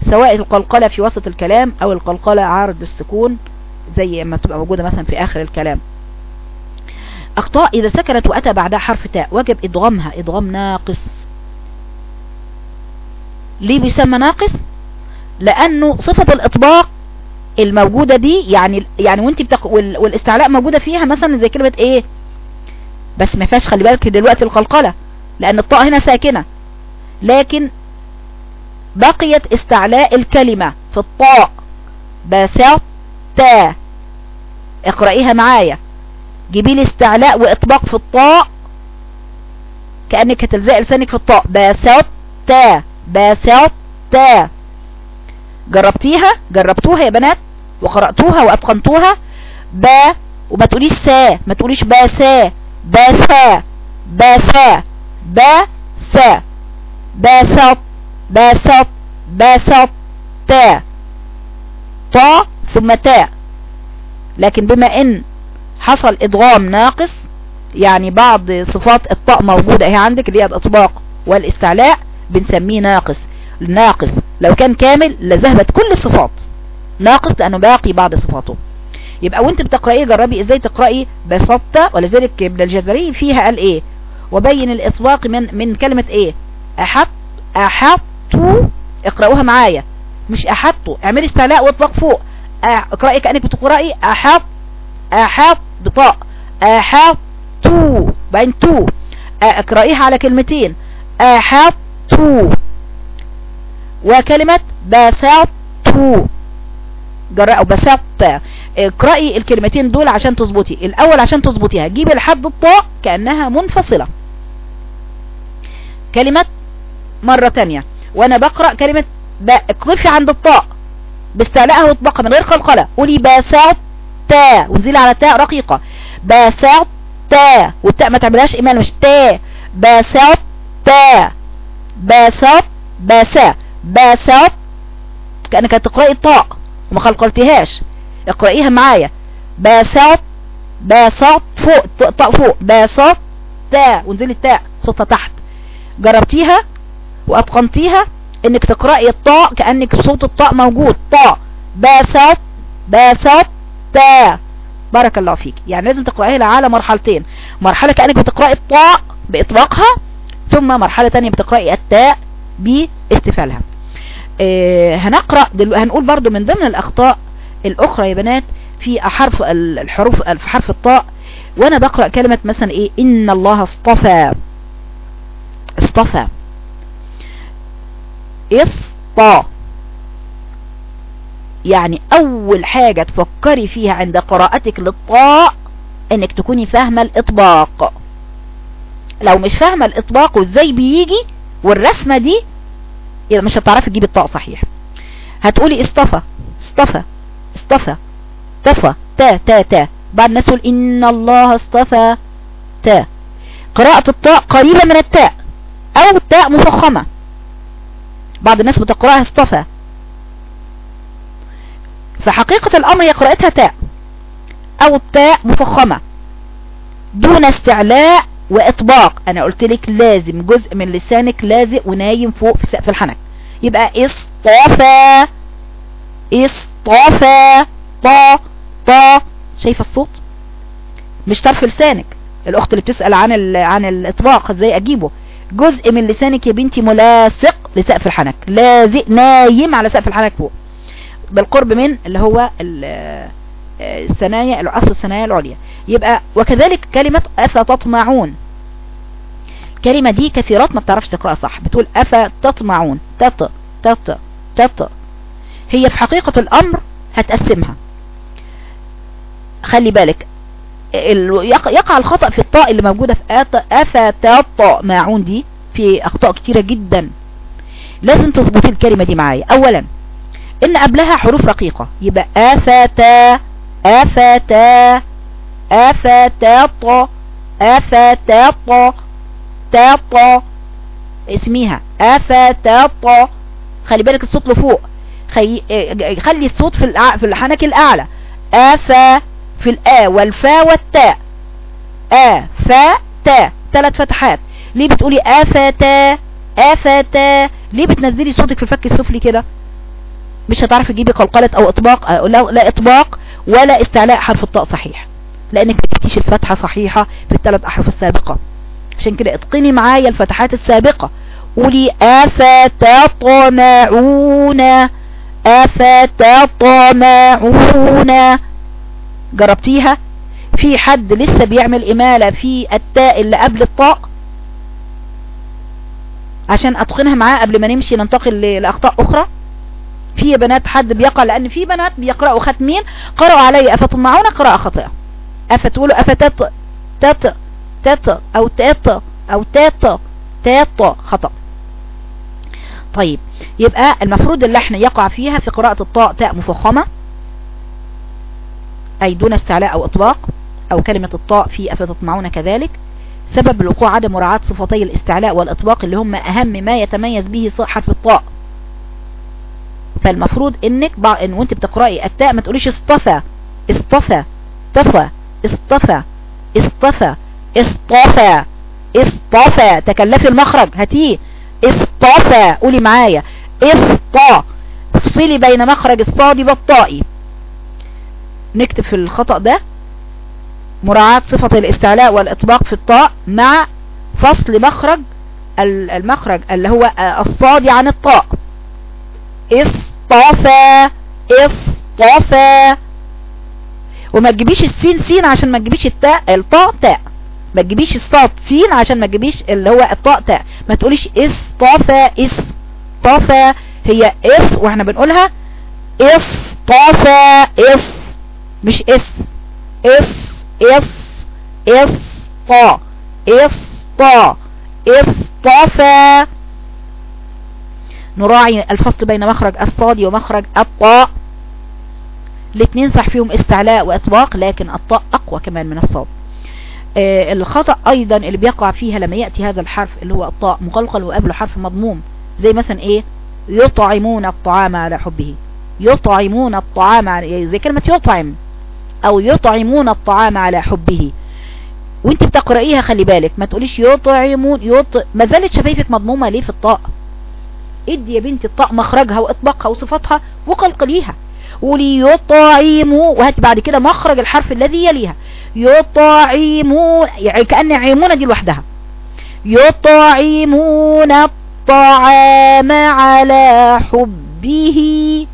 سواء القلقلة في وسط الكلام أو القلقلة عارض السكون زي ما تبقى موجودة مثلا في آخر الكلام. أخطاء إذا سكنت وأتى بعدها حرف تاء وجب إدغامها إدغام ناقص. ليه بيسمى ناقص؟ لأنه صفة الإطباق الموجودة دي يعني يعني وانت بتق... والاستعلاء موجودة فيها مثلا زي كلمة إيه؟ بس ما فيهاش خلي بالك دلوقتي القلقلة لأن الطاء هنا ساكنة. لكن بقيت استعلاء الكلمة في الطاء. بسط تا اقرأيها معايا. جيبي لي استعلاء وإطباق في الطاء. كأنك هتلزق لسانك في الطاء. بسط تا بسط تا جربتيها؟ جربتوها يا بنات؟ وقرأتوها وأتقنتوها؟ با وما تقوليش سا. ما تقوليش باسا باسا باسا باسا باسط باسط باسط تا طا ثم تاء لكن بما إن حصل إدغام ناقص يعني بعض صفات الطاء موجودة أهي عندك اللي هي الإطباق والاستعلاء بنسميه ناقص. ناقص. لو كان كامل لذهبت كل الصفات. ناقص لأنه باقي بعض صفاته. يبقى وانت بتقرأيه جربي إزاي تقرأي بسطة ولذلك ابن الجزري فيها قال إيه؟ وبين الاطباق من من كلمة إيه؟ أحط أحط اقرأوها معايا. مش احطوا اعملي استعلاء واطلاق فوق. اقرأي كأنك بتقرأي أحط أحط بطاء. أحط تو بعدين تو. اقرأيها على كلمتين. أحط تو وكلمة بسط تو جراء بسط اقرأي الكلمتين دول عشان تظبطي. الأول عشان تظبطيها. جيبي لحد الطاء كأنها منفصلة. كلمة مرة تانية. وأنا بقرأ كلمة اقفي عند الطاء. باستعلاءها واطبقها من غير قلقلة. قولي تا. وانزلي على تاء رقيقة. تا. والتاء ما تعملهاش إيمان مش تا. بسط تا. بسط بسا بسط كأنك تقرأي الطاء. وما قلقلتهاش اقرأيها معايا. بسط بسط فوق طاء فوق. بسط تا. وانزلي التاء صوتها تحت. جربتيها وأتقنتيها إنك تقرأي الطاء كأنك صوت الطاء موجود. طاء بسط بسط تا. بارك الله فيك. يعني لازم تقرأيها على مرحلتين. مرحلة كأنك بتقرأي الطاء بإطلاقها ثم مرحلة تانية بتقرأي التاء باستفالها. آه هنقرأ دلو... هنقول برضو من ضمن الأخطاء الأخرى يا بنات في حرف الحروف في حرف الطاء وأنا بقرأ كلمة مثلا إيه إن الله اصطفى. اصطفى. اصطى. يعني أول حاجة تفكري فيها عند قراءتك للطاء إنك تكوني فاهمة الإطباق. لو مش فاهمة الإطباق وإزاي بيجي والرسمة دي يبقى مش هتعرفي تجيبي الطاء صحيح. هتقولي اصطفى اصطفى. اصطفى. طفى تا تا تا. بعد الناس تقول إن الله اصطفى. تا. قراءة الطاء قريبة من التاء أو التاء مفخمة. بعض الناس بتقرأها اصطفى. فحقيقة الأمر هي قراءتها تاء أو التاء مفخمة. دون استعلاء وإطباق. أنا قلت لك لازم جزء من لسانك لازق ونايم فوق في سقف الحنك. يبقى اصطفى. اصطفى طا طا شايفة الصوت؟ مش طرف لسانك. الأخت اللي بتسأل عن عن الإطباق إزاي أجيبه؟ جزء من لسانك يا بنتي ملاصق لسقف الحنك. لازق نايم على سقف الحنك فوق. بالقرب من اللي هو الثنايا اصل الثنايا العليا. يبقى وكذلك كلمة أفتطمعون الكلمة دي كثيرات ما بتعرفش تقرأ صح. بتقول أفتطمعون تط تط تط. هي في حقيقة الأمر هتقسمها. خلي بالك يقع الخطأ في الطاء اللي موجودة في أفتطمعون دي في أخطاء كتيرة جدا. لازم تظبطي الكلمة دي معايا. أولا إن قبلها حروف رقيقة. يبقى أفتا أفتا أفتط أفتط تط اسميها أفتط خلي بالك الصوت لفوق. خي... خلي الصوت في. في الحنك الأعلى. أفا في الآ والفا والتاء. آ فا تا ثلاث فتحات. ليه بتقولي أفتا أفتا ليه بتنزلي صوتك في الفك السفلي كده؟ مش هتعرفي تجيبي قلقلة أو إطباق لا, لا إطباق ولا استعلاء حرف الطاء صحيح. لأنك بتكتيش الفتحة صحيحة في الثلاث أحرف السابقة. عشان كده اتقني معايا الفتحات السابقة. قولي افتطمعون أفتطمعون؟ جربتيها؟ في حد لسه بيعمل إمالة في التاء اللي قبل الطاء؟ عشان أتقنها معاه قبل ما نمشي ننتقل لأخطاء أخرى؟ في بنات حد بيقرأ؟ لأن في بنات بيقرأوا ختمين قرأوا علي. أفتطمعون؟ قراءة خاطئة. أفتقولوا افتت تت تت أو تت أو تت تت خطأ. طيب يبقى المفروض اللي إحنا يقع فيها في قراءة الطاء تاء مفخمة أي دون استعلاء أو إطلاق أو كلمة الطاء في افتطمعون كذلك سبب الوقوع عدم مراعاة صفتي الاستعلاء والإطلاق اللي هم أهم ما يتميز به حرف الطاء. فالمفروض إنك بع... إن وأنت بتقرأي التاء ما تقوليش اصطفى اصطفى طفى اصطفى اصطفى اصطفى اصطفى تكلفي المخرج هاتيه. اصطفى قولي معايا. اصطى افصلي بين مخرج الصاد والطاء نكتب في الخطأ ده مراعاة صفة الاستعلاء والإطباق في الطاء مع فصل مخرج المخرج اللي هو الصاد عن الطاء. اصطفى اصطفى وما تجيبيش السين سين عشان ما تجيبيش التاء الطاء تاء. ما تجيبيش الصاد سين عشان ما تجيبيش اللي هو الطاء تاء ما تقوليش إصطفى إصطفى. هي اس وإحنا بنقولها إصطفى اس مش اس اس اس اس طا اس إصطفى. نراعي الفصل بين مخرج الصاد ومخرج الطاء. الاثنين صح فيهم استعلاء وإطباق لكن الطاء أقوى كمان من الصاد. الخطأ أيضا اللي بيقع فيها لما يأتي هذا الحرف اللي هو الطاء مقلقل وقبله حرف مضموم. زي مثلا إيه؟ يطعمون الطعام على حبه. يطعمون الطعام على زي كلمة يطعم. أو يطعمون الطعام على حبه. وأنت بتقرأيها خلي بالك. ما تقوليش يطعمون يط... ما زالت شفايفك مضمومة ليه في الطاء؟ ادي يا بنتي الطاء مخرجها واطباقها وصفاتها وقلقليها. وليطعموا وهات بعد كده مخرج الحرف الذي يليها. يطعمون يعني كأن عيمونة دي لوحدها. يطعمون الطعام على حبه.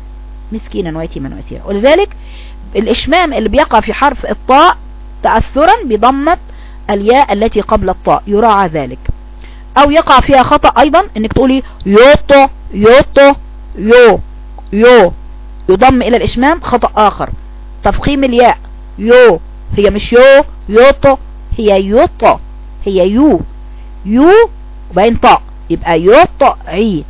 مسكينا ويتيما واسيرا ولذلك الإشمام اللي بيقع في حرف الطاء تأثرا بضمة الياء التي قبل الطاء. يراعى ذلك. أو يقع فيها خطأ أيضا إنك تقولي يوتو يوتو يو يو. يضم إلى الإشمام خطأ آخر. تفخيم الياء يو. هي مش يو يوتو هي يوتو هي يو. يو وبين طاء يبقى يطعي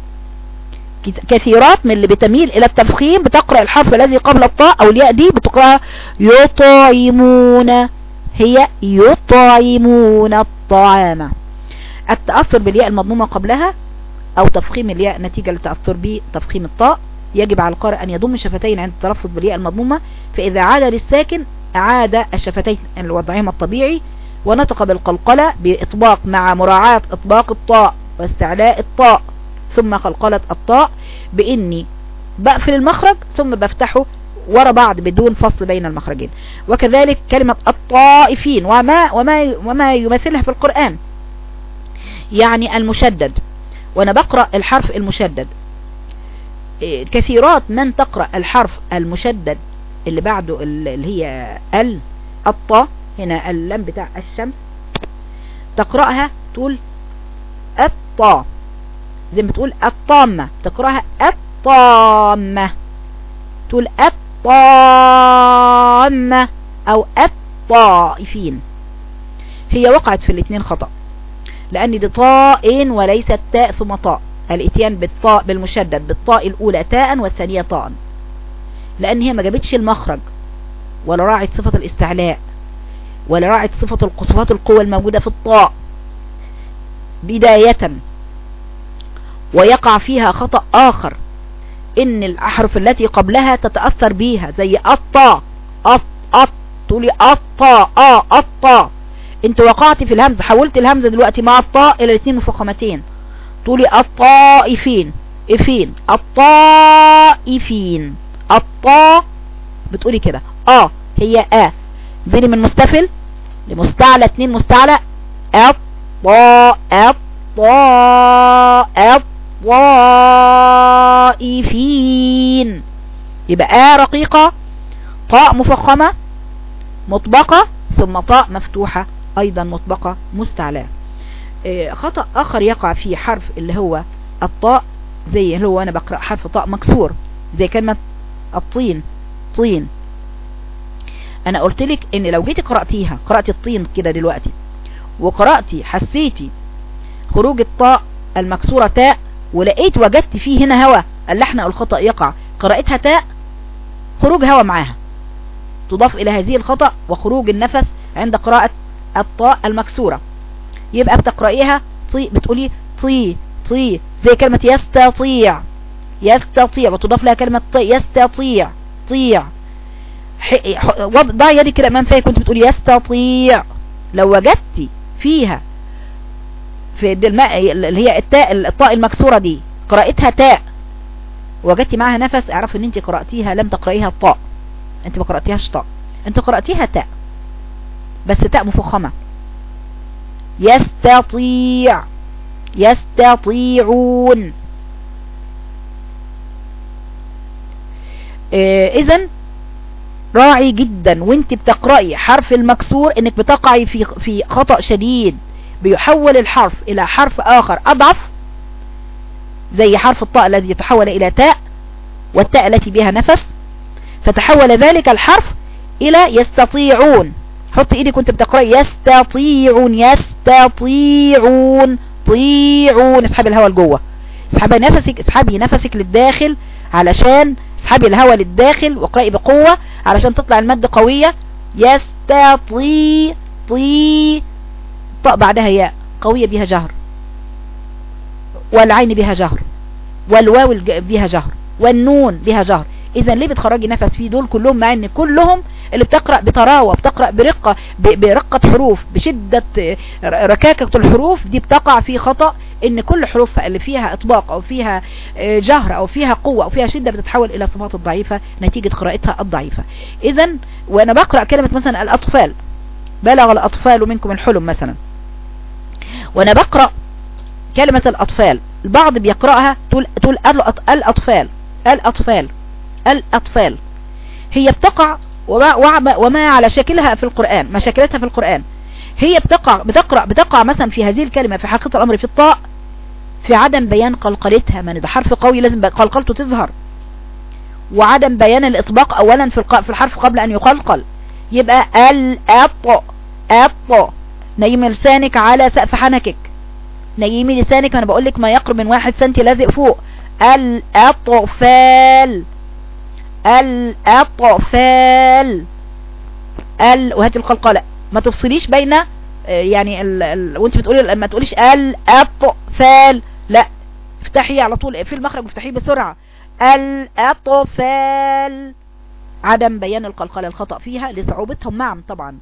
كثيرات من اللي بتميل إلى التفخيم بتقرأ الحرف الذي قبل الطاء أو الياء دي بتقرأ يطعمون. هي يطعمون الطعام. التأثر بالياء المضمومة قبلها أو تفخيم الياء نتيجة للتأثر بتفخيم الطاء يجب على القارئ أن يضم الشفتين عند التلفظ بالياء المضمومة فإذا عاد للساكن اعاد الشفتين لوضعهما الطبيعي ونطق بالقلقلة بإطباق مع مراعاة إطباق الطاء واستعلاء الطاء ثم قلقلة الطاء بإني بقفل المخرج ثم بفتحه ورا بعض بدون فصل بين المخرجين. وكذلك كلمة الطائفين وما, وما, وما يمثلها في القرآن. يعني المشدد. وأنا بقرأ الحرف المشدد. كثيرات من تقرأ الحرف المشدد. اللي بعده اللي هي ال الطا هنا اللم بتاع الشمس. تقرأها تقول الطا. زي ما تقول الطامة. تقرأها الطامة. تقول الطامة أو الطائفين. هي وقعت في الاثنين خطأ. لأن دي طاء وليست تاء ثم طاء. الإتيان بالطاء بالمشدد بالطاء الأولى تاء والثانية طاء. لأن هي ما جابتش المخرج ولا راعت صفة الاستعلاء ولا راعت صفة صفات القوة الموجودة في الطاء. بداية ويقع فيها خطأ آخر إن الأحرف التي قبلها تتأثر بيها زي الطاء أط أط تقولي الطاء الطاء أنت وقعت في الهمزة حولت الهمزة دلوقتي مع الطاء إلى الاثنين مفخمتين. تقولي الطائفين إفين الطائفين. الطاء بتقولي كده. آه هي آه زيني من مستفل لمستعلى اتنين مستعلى. الطاء الطاء الطائفين يبقى آه رقيقة طاء مفخمة مطبقة ثم طاء مفتوحة أيضا مطبقة مستعلاة آه خطأ آخر يقع في حرف اللي هو الطاء زي اللي هو أنا بقرأ حرف طاء مكسور. زي كلمة الطين طين. أنا قلت لك إن لو جيتي قرأتيها قرأتي الطين كده دلوقتي وقرأتي حسيتي خروج الطاء المكسورة تاء ولقيت وجدت فيه هنا هوا اللحن أو الخطأ يقع قرأتها تاء خروج هوا معاها. تضاف إلى هذه الخطأ وخروج النفس عند قراءة الطاء المكسورة. يبقى بتقرأيها طي بتقولي طي طي زي كلمة يستطيع. يستطيع وتضاف لها كلمة طي يستطيع طيع. ضع يدك امام فيها كنت بتقولي يستطيع. لو وجدتي فيها في الماء اللي هي التاء الطاء المكسورة دي قرأتها تاء وجدتي معاها نفس اعرف إن أنت قرأتيها لم تقرأيها طاء. أنت ما قرأتيهاش طاء أنت قرأتيها تاء بس تاء مفخمة. يستطيع يستطيعون. اذا راعي جدا وانت بتقرأي حرف المكسور إنك بتقعي في في خطأ شديد بيحول الحرف إلى حرف آخر أضعف زي حرف الطاء الذي يتحول إلى تاء والتاء التي بها نفس فتحول ذلك الحرف إلى يستطيعون. حط إيدك وأنت بتقرأ يستطيعون يستطيعون طيعون. اسحبي الهواء لجوه. اسحبي نفسك اسحبي نفسك للداخل علشان اسحبي الهواء للداخل واقرأي بقوة علشان تطلع المادة قوية. يستطيع طي طاء بعدها ياء. قوية بها جهر. والعين بها جهر. والواو بها جهر. والنون بها جهر. اذا ليه بتخرجي نفس فيه دول كلهم مع إن كلهم اللي بتقرأ بطراوة بتقرأ برقة برقة حروف بشدة ركاكة الحروف دي بتقع في خطأ إن كل حروف اللي فيها إطباق أو فيها جهر أو فيها قوة أو فيها شدة بتتحول إلى صفات الضعيفة نتيجة قراءتها الضعيفة. اذا وأنا بقرأ كلمة مثلا الأطفال بلغ الأطفال منكم الحلم مثلا. وأنا بقرأ كلمة الأطفال البعض بيقرأها تقول, تقول الأطفال الأطفال الأطفال هي بتقع وما, وما على شكلها في القرآن مشاكلتها في القرآن. هي بتقع بتقرأ بتقع مثلا في هذه الكلمة في حقيقة الأمر في الطاء في عدم بيان قلقلتها. من ده حرف قوي لازم قلقلته تظهر. وعدم بيان الإطباق أولا في في الحرف قبل أن يقلقل. يبقى الأط أط نيم لسانك على سقف حنكك. نيمي لسانك أنا بقول لك ما يقرب من واحد سنتي لازق فوق. الأطفال الأطفال. ال وهات القلقلة. ما تفصليش بين يعني ال... ال... وانت بتقولي ما تقوليش الأطفال. لا افتحي على طول في المخرج وافتحيه بسرعة. الأطفال. عدم بيان القلقلة الخطأ فيها لصعوبتهم. نعم طبعا.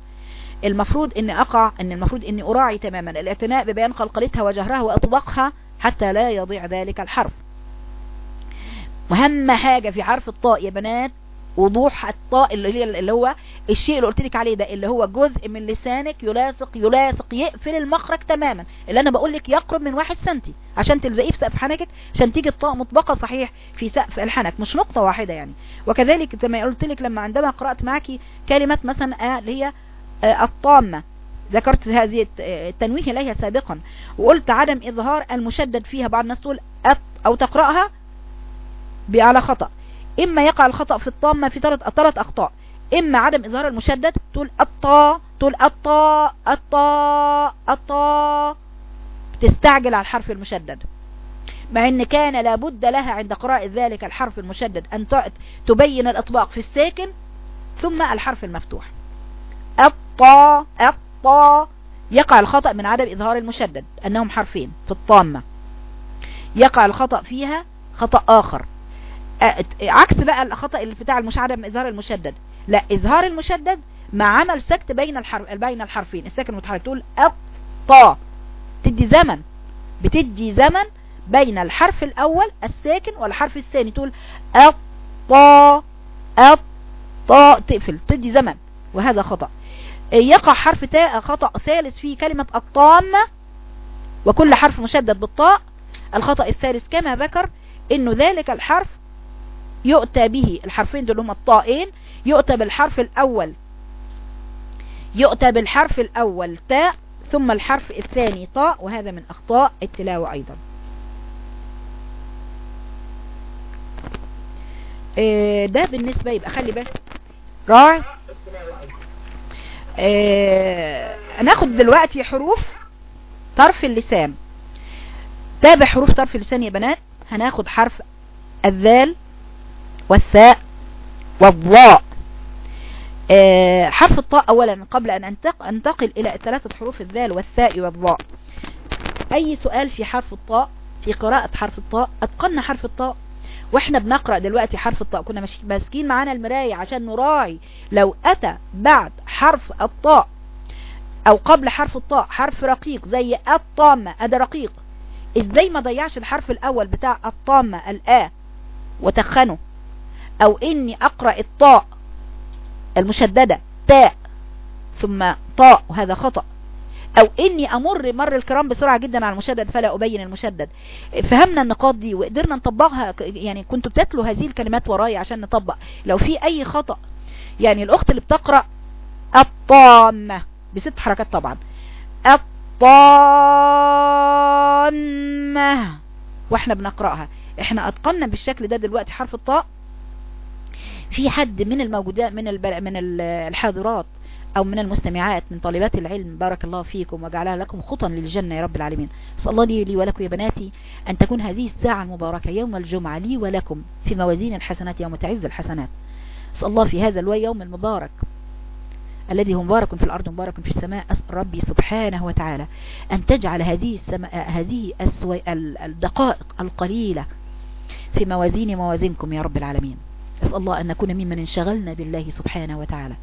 المفروض ان أقع إن المفروض إني أراعي تماما. الاعتناء ببيان قلقلتها وجهرها واطلاقها حتى لا يضيع ذلك الحرف. مهم حاجة في حرف الطاء يا بنات وضوح الطاء اللي هي اللي هو الشيء اللي قلت لك عليه ده اللي هو جزء من لسانك يلاصق يلاصق يقفل المخرج تماما. اللي أنا بقول لك يقرب من واحد سنتي عشان تلزقيه في سقف حنكك عشان تيجي الطاء مطبقة صحيح في سقف الحنك مش نقطة واحدة يعني. وكذلك زي ما قلت لك لما عندما قرأت معك كلمة مثلا اللي هي الطامة ذكرت هذه التنويه إليها سابقا وقلت عدم إظهار المشدد فيها بعض الناس تقول أو تقرأها على خطأ. إما يقع الخطأ في الطامة في ثلاث أخطاء. إما عدم إظهار المشدد تقول الطا تقول الطا الطا الطا. تستعجل على الحرف المشدد. مع إن كان لابد لها عند قراءة ذلك الحرف المشدد أن تبين الأطباق في الساكن ثم الحرف المفتوح. الطا الطا. يقع الخطأ من عدم إظهار المشدد أنهم حرفين في الطامة. يقع الخطأ فيها خطأ آخر. عكس بقى الخطأ اللي بتاع عدم إظهار المشدد. لا إظهار المشدد مع عمل سكت بين الحرف بين الحرفين. الساكن المتحرك تقول الطا تدي زمن. بتدي زمن بين الحرف الأول الساكن والحرف الثاني تقول الطا الطا تقفل. تدي زمن. وهذا خطأ. يقع حرف تاء خطأ ثالث في كلمة الطامة وكل حرف مشدد بالطاء. الخطأ الثالث كما ذكر إنه ذلك الحرف يؤتى به الحرفين دول هم الطائين يؤتى بالحرف الأول. يؤتى بالحرف الأول تاء ثم الحرف الثاني طاء وهذا من أخطاء التلاوة أيضا. ده بالنسبة يبقى خلي بالك راعي هناخد دلوقتي حروف طرف اللسان. تابع حروف طرف اللسان يا بنات. هناخد حرف الذال. والثاء والضاء. آه حرف الطاء اولا قبل أن أنتقل إلى ثلاثة حروف الذال والثاء والضاء. أي سؤال في حرف الطاء؟ في قراءة حرف الطاء؟ اتقنا حرف الطاء؟ وإحنا بنقرأ دلوقتي حرف الطاء. كنا ماسكين معانا المراية عشان نراعي لو أتى بعد حرف الطاء أو قبل حرف الطاء حرف رقيق زي الطامة ادى رقيق. إزاي ما ضيعش الحرف الأول بتاع الطامة الآ وتخنه؟ أو إني أقرأ الطاء المشددة تاء ثم طاء وهذا خطأ. أو إني أمر مر الكرام بسرعة جدا على المشدد فلا أبين المشدد. فهمنا النقاط دي وقدرنا نطبقها يعني كنتوا بتتلوا هذه الكلمات ورايا عشان نطبق. لو في أي خطأ يعني الأخت اللي بتقرأ الطامة بست حركات طبعا. الطامة وإحنا بنقرأها. إحنا اتقنا بالشكل ده دلوقتي حرف الطاء في حد من الموجودات من من الحاضرات أو من المستمعات من طالبات العلم بارك الله فيكم وجعلها لكم خطا للجنة يا رب العالمين. صلى الله لي, ولكم يا بناتي أن تكون هذه الساعة المباركة يوم الجمعة لي ولكم في موازين الحسنات يوم تعز الحسنات. صلى الله في هذا اليوم المبارك الذي هو مبارك في الأرض مبارك في السماء أسأل ربي سبحانه وتعالى أن تجعل هذه السماء هذه الدقائق القليلة في موازين موازينكم يا رب العالمين. أسأل الله أن نكون ممن انشغلنا بالله سبحانه وتعالى.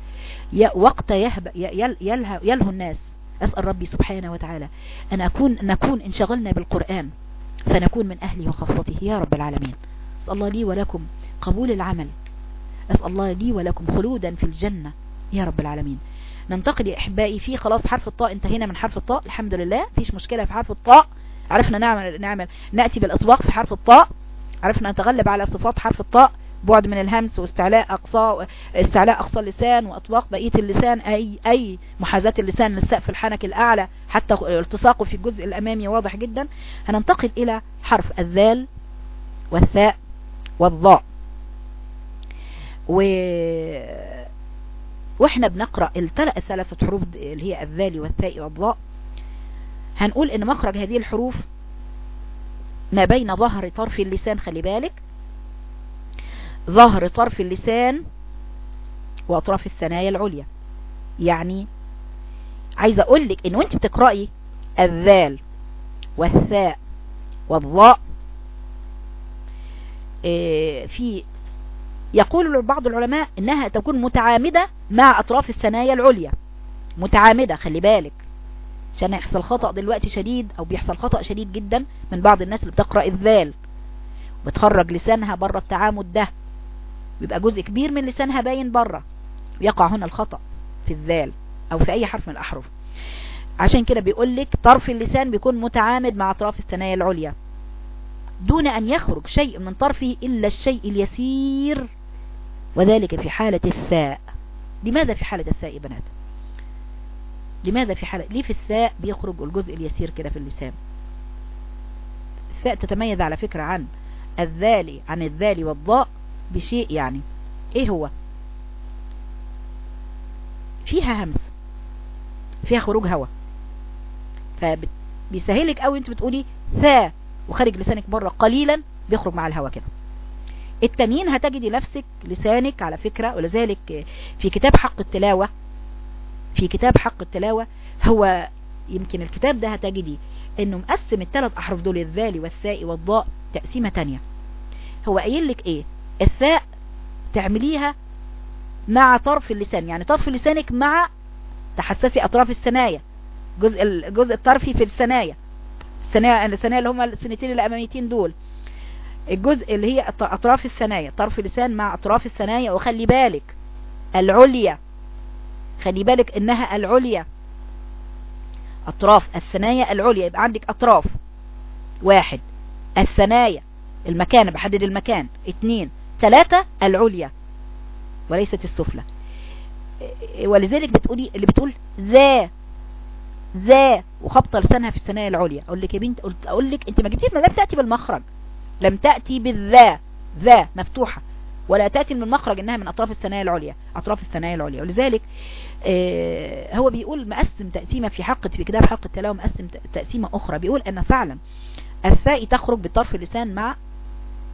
وقت يهب يله, يله الناس. أسأل ربي سبحانه وتعالى أن أكون نكون انشغلنا بالقرآن. فنكون من أهله وخاصته. يا رب العالمين. أسأل الله لي ولكم قبول العمل. أسأل الله لي ولكم خلودا في الجنة. يا رب العالمين. ننتقل يا إحبائي في خلاص حرف الطاء. انتهينا من حرف الطاء. الحمد لله. فيش مشكلة في حرف الطاء. عرفنا نعمل نعمل نأتي بالإطلاق في حرف الطاء. عرفنا نتغلب على صفات حرف الطاء. بعد من الهمس واستعلاء أقصى استعلاء أقصى اللسان وأطواق بقية اللسان أي أي محاذاة اللسان للسقف الحنك الأعلى حتى التصاقه في الجزء الأمامي واضح جدا. هننتقل إلى حرف الذال والثاء والضاء. و وإحنا بنقرأ الثلاثة حروف اللي هي الذال والثاء والضاء. هنقول إن مخرج هذه الحروف ما بين ظهر طرف اللسان خلي بالك ظهر طرف اللسان وأطراف الثنايا العليا. يعني عايزة أقول لك إن وأنت بتقرأي الذال والثاء والضاء في يقول بعض العلماء إنها تكون متعامدة مع أطراف الثنايا العليا. متعامدة خلي بالك عشان يحصل خطأ دلوقتي شديد أو بيحصل خطأ شديد جدا من بعض الناس اللي بتقرأ الذال. بتخرج لسانها بره التعامد ده. بيبقى جزء كبير من لسانها باين بره يقع هنا الخطأ في الذال أو في أي حرف من الأحرف. عشان كده بيقول لك طرف اللسان بيكون متعامد مع أطراف الثنايا العليا. دون أن يخرج شيء من طرفه إلا الشيء اليسير وذلك في حالة الثاء. لماذا في حالة الثاء يا بنات؟ لماذا في حالة ليه في الثاء بيخرج الجزء اليسير كده في اللسان؟ الثاء تتميز على فكرة عن الذال عن الذال والضاء بشيء يعني. إيه هو؟ فيها همس. فيها خروج هواء فبيسهلك قوي أنت بتقولي ثاء وخارج لسانك بره قليلا بيخرج مع الهواء كده. التانيين هتجدي نفسك لسانك على فكرة ولذلك في كتاب حق التلاوة في كتاب حق التلاوة هو يمكن الكتاب ده هتجدي إنه مقسم الثلاث أحرف دول الذال والثاء والضاء تقسيمة تانية. هو قايل لك إيه؟ الثاء تعمليها مع طرف اللسان يعني طرف لسانك مع تحسسي أطراف الثنايا جزء الجزء الطرفي في الثنايا الثنايا الثنايا اللي هم السنتين الاماميتين دول. الجزء اللي هي أطراف الثنايا طرف اللسان مع أطراف الثنايا وخلي بالك العليا خلي بالك إنها العليا. أطراف الثنايا العليا يبقى عندك أطراف. واحد الثنايا المكان بحدد المكان. اتنين ثلاثة العليا وليست السفلى. ولذلك بتقولي اللي بتقول ذا ذا وخبط لسانها في الثنايا العليا. أقول لك يا بنت أقول لك أنت ما جبتيش ما لم تأتي بالمخرج. لم تأتي بالذا ذا مفتوحة. ولا تأتي من المخرج إنها من أطراف الثنايا العليا أطراف الثنايا العليا. ولذلك آه هو بيقول مقسم تقسيمة في حق في كتاب حق التلاوة مقسم تقسيمة أخرى. بيقول أن فعلا الثاء تخرج بطرف اللسان مع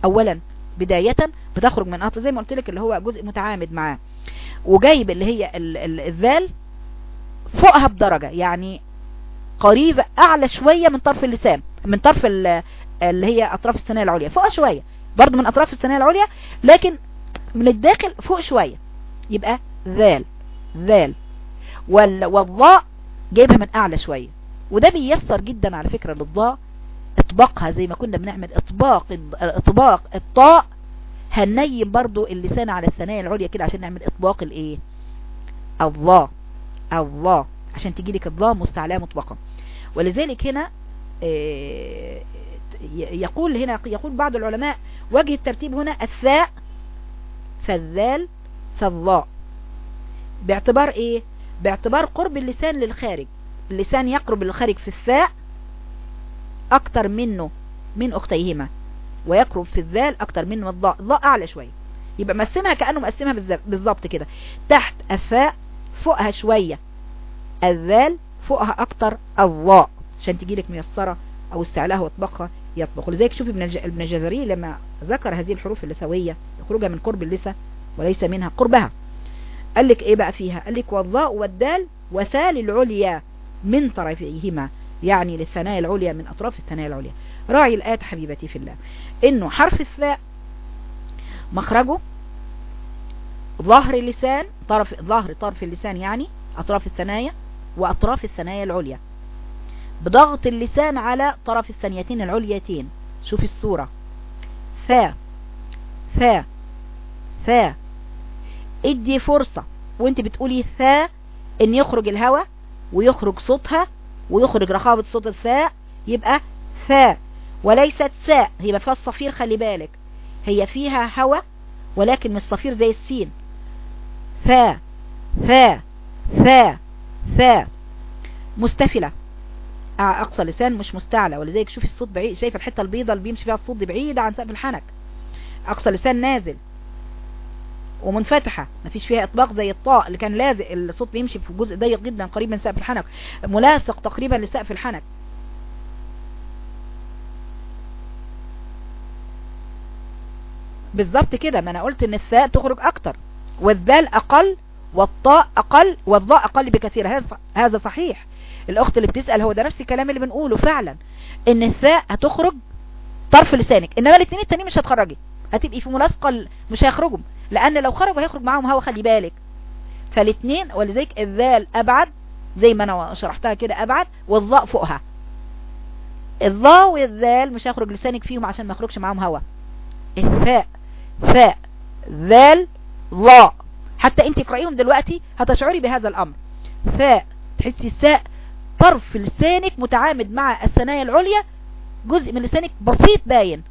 اولا بداية بتخرج من قطر زي ما قلت لك اللي هو جزء متعامد معاه. وجايب اللي هي الذال فوقها بدرجة يعني قريبة أعلى شوية من طرف اللسان من طرف اللي هي أطراف الثنايا العليا. فوقها شوية برضو من أطراف الثنايا العليا لكن من الداخل فوق شوية. يبقى ذال ذال. والضاء جايبها من أعلى شوية. وده بيسر جدا على فكرة للضاء إطباقها زي ما كنا بنعمل إطباق إطباق الطاء. هننيم برضو اللسان على الثنايا العليا كده عشان نعمل إطباق الإيه؟ الضاء. الضاء. عشان تجي لك الضاء مستعلاة مطلقا ولذلك هنا آه، يقول هنا يقول بعض العلماء وجه الترتيب هنا الثاء فالذال فالضاء. باعتبار إيه؟ باعتبار قرب اللسان للخارج. اللسان يقرب للخارج في الثاء أكتر منه من أختيهما ويقرب في الذال أكتر منه الضاء الضاء أعلى شوية. يبقى مقسمها كأنه مقسمها بالظبط كده. تحت الثاء فوقها شوية الذال فوقها أكتر الضاء عشان تجي لك ميسرة أو استعلاها واطبقها يطبق ولذلك شوفي ابن الجزري لما ذكر هذه الحروف اللثوية يخرجها من قرب اللسة وليس منها قربها. قال لك إيه بقى فيها؟ قال لك والضاء والدال وثال العليا من طرفيهما. يعني للثنايا العليا من أطراف الثنايا العليا. راعي الآيات حبيبتي في الله. إنه حرف الثاء مخرجه ظهر اللسان طرف ظهر طرف اللسان يعني أطراف الثنايا وأطراف الثنايا العليا. بضغط اللسان على طرف الثنيتين العليتين. شوف الصورة. ثا ثا ثا ادي فرصة. وانت بتقولي ثا إن يخرج الهواء ويخرج صوتها ويخرج رخابة صوت الثاء يبقى ثا وليست ساء هي فيها الصفير خلي بالك. هي فيها هواء ولكن مش صفير زي السين. ثا ثا ثا ثا مستفلة. أقصى لسان مش مستعلى ولذلك شوفي الصوت بعيد شايفة الحتة البيضاء اللي بيمشي فيها الصوت دي بعيدة عن سقف الحنك. أقصى لسان نازل. ومنفتحة. مفيش فيها إطباق زي الطاء اللي كان لازق الصوت بيمشي في جزء ضيق جدا قريب من سقف الحنك. ملاصق تقريبا لسقف الحنك. بالظبط كده. ما أنا قلت إن الثاء تخرج أكتر. والذال أقل والطاء أقل والضاء أقل بكثير. هذا صحيح. الأخت اللي بتسأل هو ده نفس الكلام اللي بنقوله فعلا. إن الثاء هتخرج طرف لسانك. إنما الاثنين التانيين مش هتخرجي. هتبقي في ملاصقة مش هيخرجوا. لأن لو خرجوا هيخرج معاهم هوا خلي بالك. فالاثنين ولذلك الذال أبعد زي ما أنا شرحتها كده أبعد والضاء فوقها. الظاء والذال مش هيخرج لسانك فيهم عشان ما يخرجش معاهم هوا. الثاء ثاء ذال ظاء حتى أنت اقرأيهم دلوقتي هتشعري بهذا الأمر. ثاء تحسي الثاء طرف لسانك متعامد مع الثنايا العليا جزء من لسانك بسيط باين.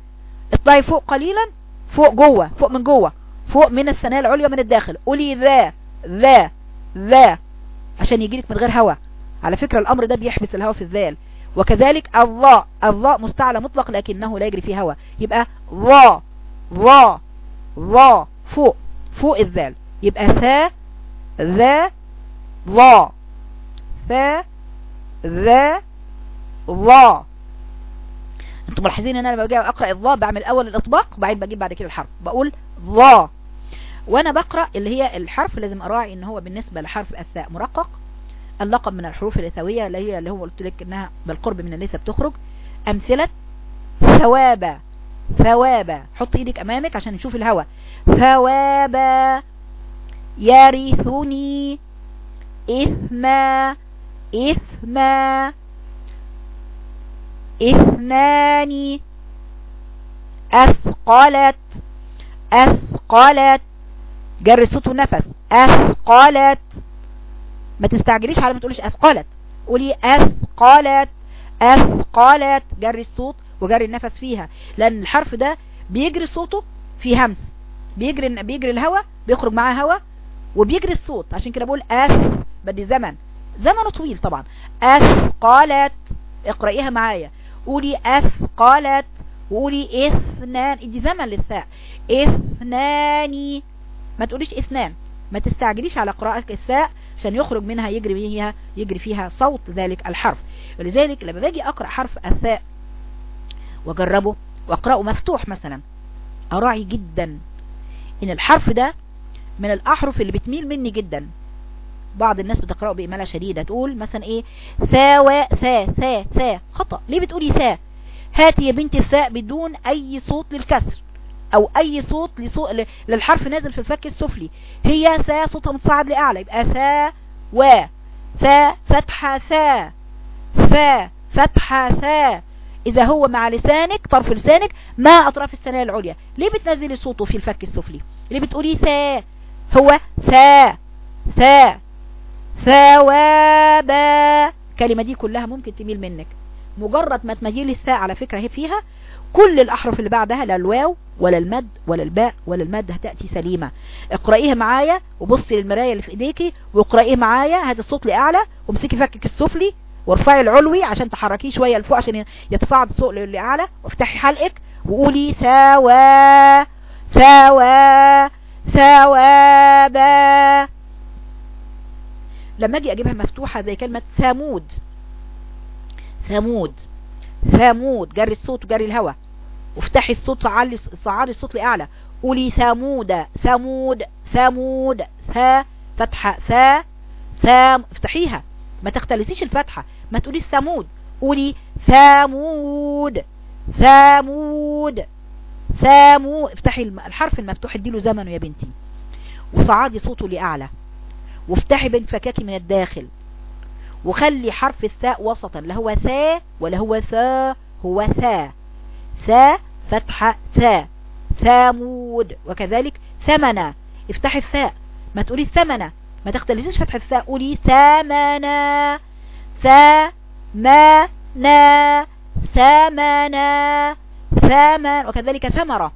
اطلعي فوق قليلا فوق جوه فوق من جوه. فوق من الثنايا العليا من الداخل. قولي ذا ذا ذا. عشان يجيلك من غير هواء على فكرة الأمر ده بيحبس الهواء في الذال. وكذلك الضاء الضاء مستعلى مطلق لكنه لا يجري فيه هواء يبقى ضا ضا ضا فوق فوق الذال. يبقى ثا ذا ضا ثا ذا ضا أنتم ملاحظين إن أنا باجي أقرأ الضاء بعمل اول الإطباق وبعدين بجيب بعد كده الحرف. بقول ضا وأنا بقرأ اللي هي الحرف لازم اراعي ان هو بالنسبة لحرف الثاء مرقق. اللقب من الحروف اللثويه اللي هي اللي هو قلت لك إنها بالقرب من اللثة بتخرج. أمثلة ثوابا ثوابا. حط إيدك أمامك عشان نشوف الهواء ثوابا. يرثني إثما إثما. إثنان. أثقلت أثقلت. جر الصوت والنفس. أثقلت ما تستعجليش على ما تقوليش أثقلت قولي أثقلت أثقلت جر الصوت وجر النفس فيها. لأن الحرف ده بيجري صوته في همس. بيجري بيجري الهواء بيخرج معاه هواء وبيجري الصوت. عشان كده بقول أث بدي زمن. زمنه طويل طبعا. أثقلت اقرأيها معايا. قولي أثقلت وقولي إثنان. ادي زمن للثاء. إثنان ما تقوليش إثنان. ما تستعجليش على قراءة الثاء عشان يخرج منها يجري فيها يجري فيها صوت ذلك الحرف. ولذلك لما باجي أقرأ حرف الثاء وأجربه وأقرأه مفتوح مثلا أراعي جدا إن الحرف ده من الأحرف اللي بتميل مني جدا. بعض الناس بتقرأه بإمالة شديدة تقول مثلا إيه؟ ثاء ثاء ثاء ثاء خطأ. ليه بتقولي ثاء هاتي يا بنتي الثاء بدون أي صوت للكسر. أو أي صوت لصوت للحرف نازل في الفك السفلي. هي ثاء صوتها متصاعد لأعلى يبقى ثاء و. ثاء فتحة ثاء ثاء فتحة ثاء إذا هو مع لسانك طرف لسانك مع أطراف الثنايا العليا. ليه بتنزلي صوته في الفك السفلي؟ ليه بتقولي ثاء هو ثاء ثاء ثوابا الكلمة دي كلها ممكن تميل منك. مجرد ما تميلي الثاء على فكرة هي فيها كل الأحرف اللي بعدها لا الواو ولا المد ولا الباء ولا المد هتأتي سليمة. اقرأيها معايا وبصي للمراية اللي في إيديكي واقرأيه معايا هات الصوت لأعلى وامسكي فكك السفلي وارفعي العلوي عشان تحركيه شوية لفوق عشان يتصاعد الصوت لأعلى. وافتحي حلقك وقولي ثوا ثوا ثوابا لما أجي أجيبها مفتوحة زي كلمة ثمود ثمود ثمود جري الصوت وجري الهواء وافتحي الصوت صعدي صعدي الصوت لأعلى. قولي ثمود ثمود ثمود ثا فتحة ثا ثام افتحيها. ما تختلسيش الفتحة. ما تقولي ثمود قولي ثمود ثمود ثامو افتحي الحرف المفتوح اديله زمنه يا بنتي. وصعدي صوته لأعلى. وافتحي بين فكاكي من الداخل. وخلي حرف الثاء وسطا لا هو ثا ولا هو ثا هو ثا ثا فتحة ثا ثامود وكذلك ثمنا افتحي الثاء. ما تقولي ثمنا ما تختلسيش فتح الثاء قولي ثمنا ثمنا ثمنا ثمن وكذلك ثمرة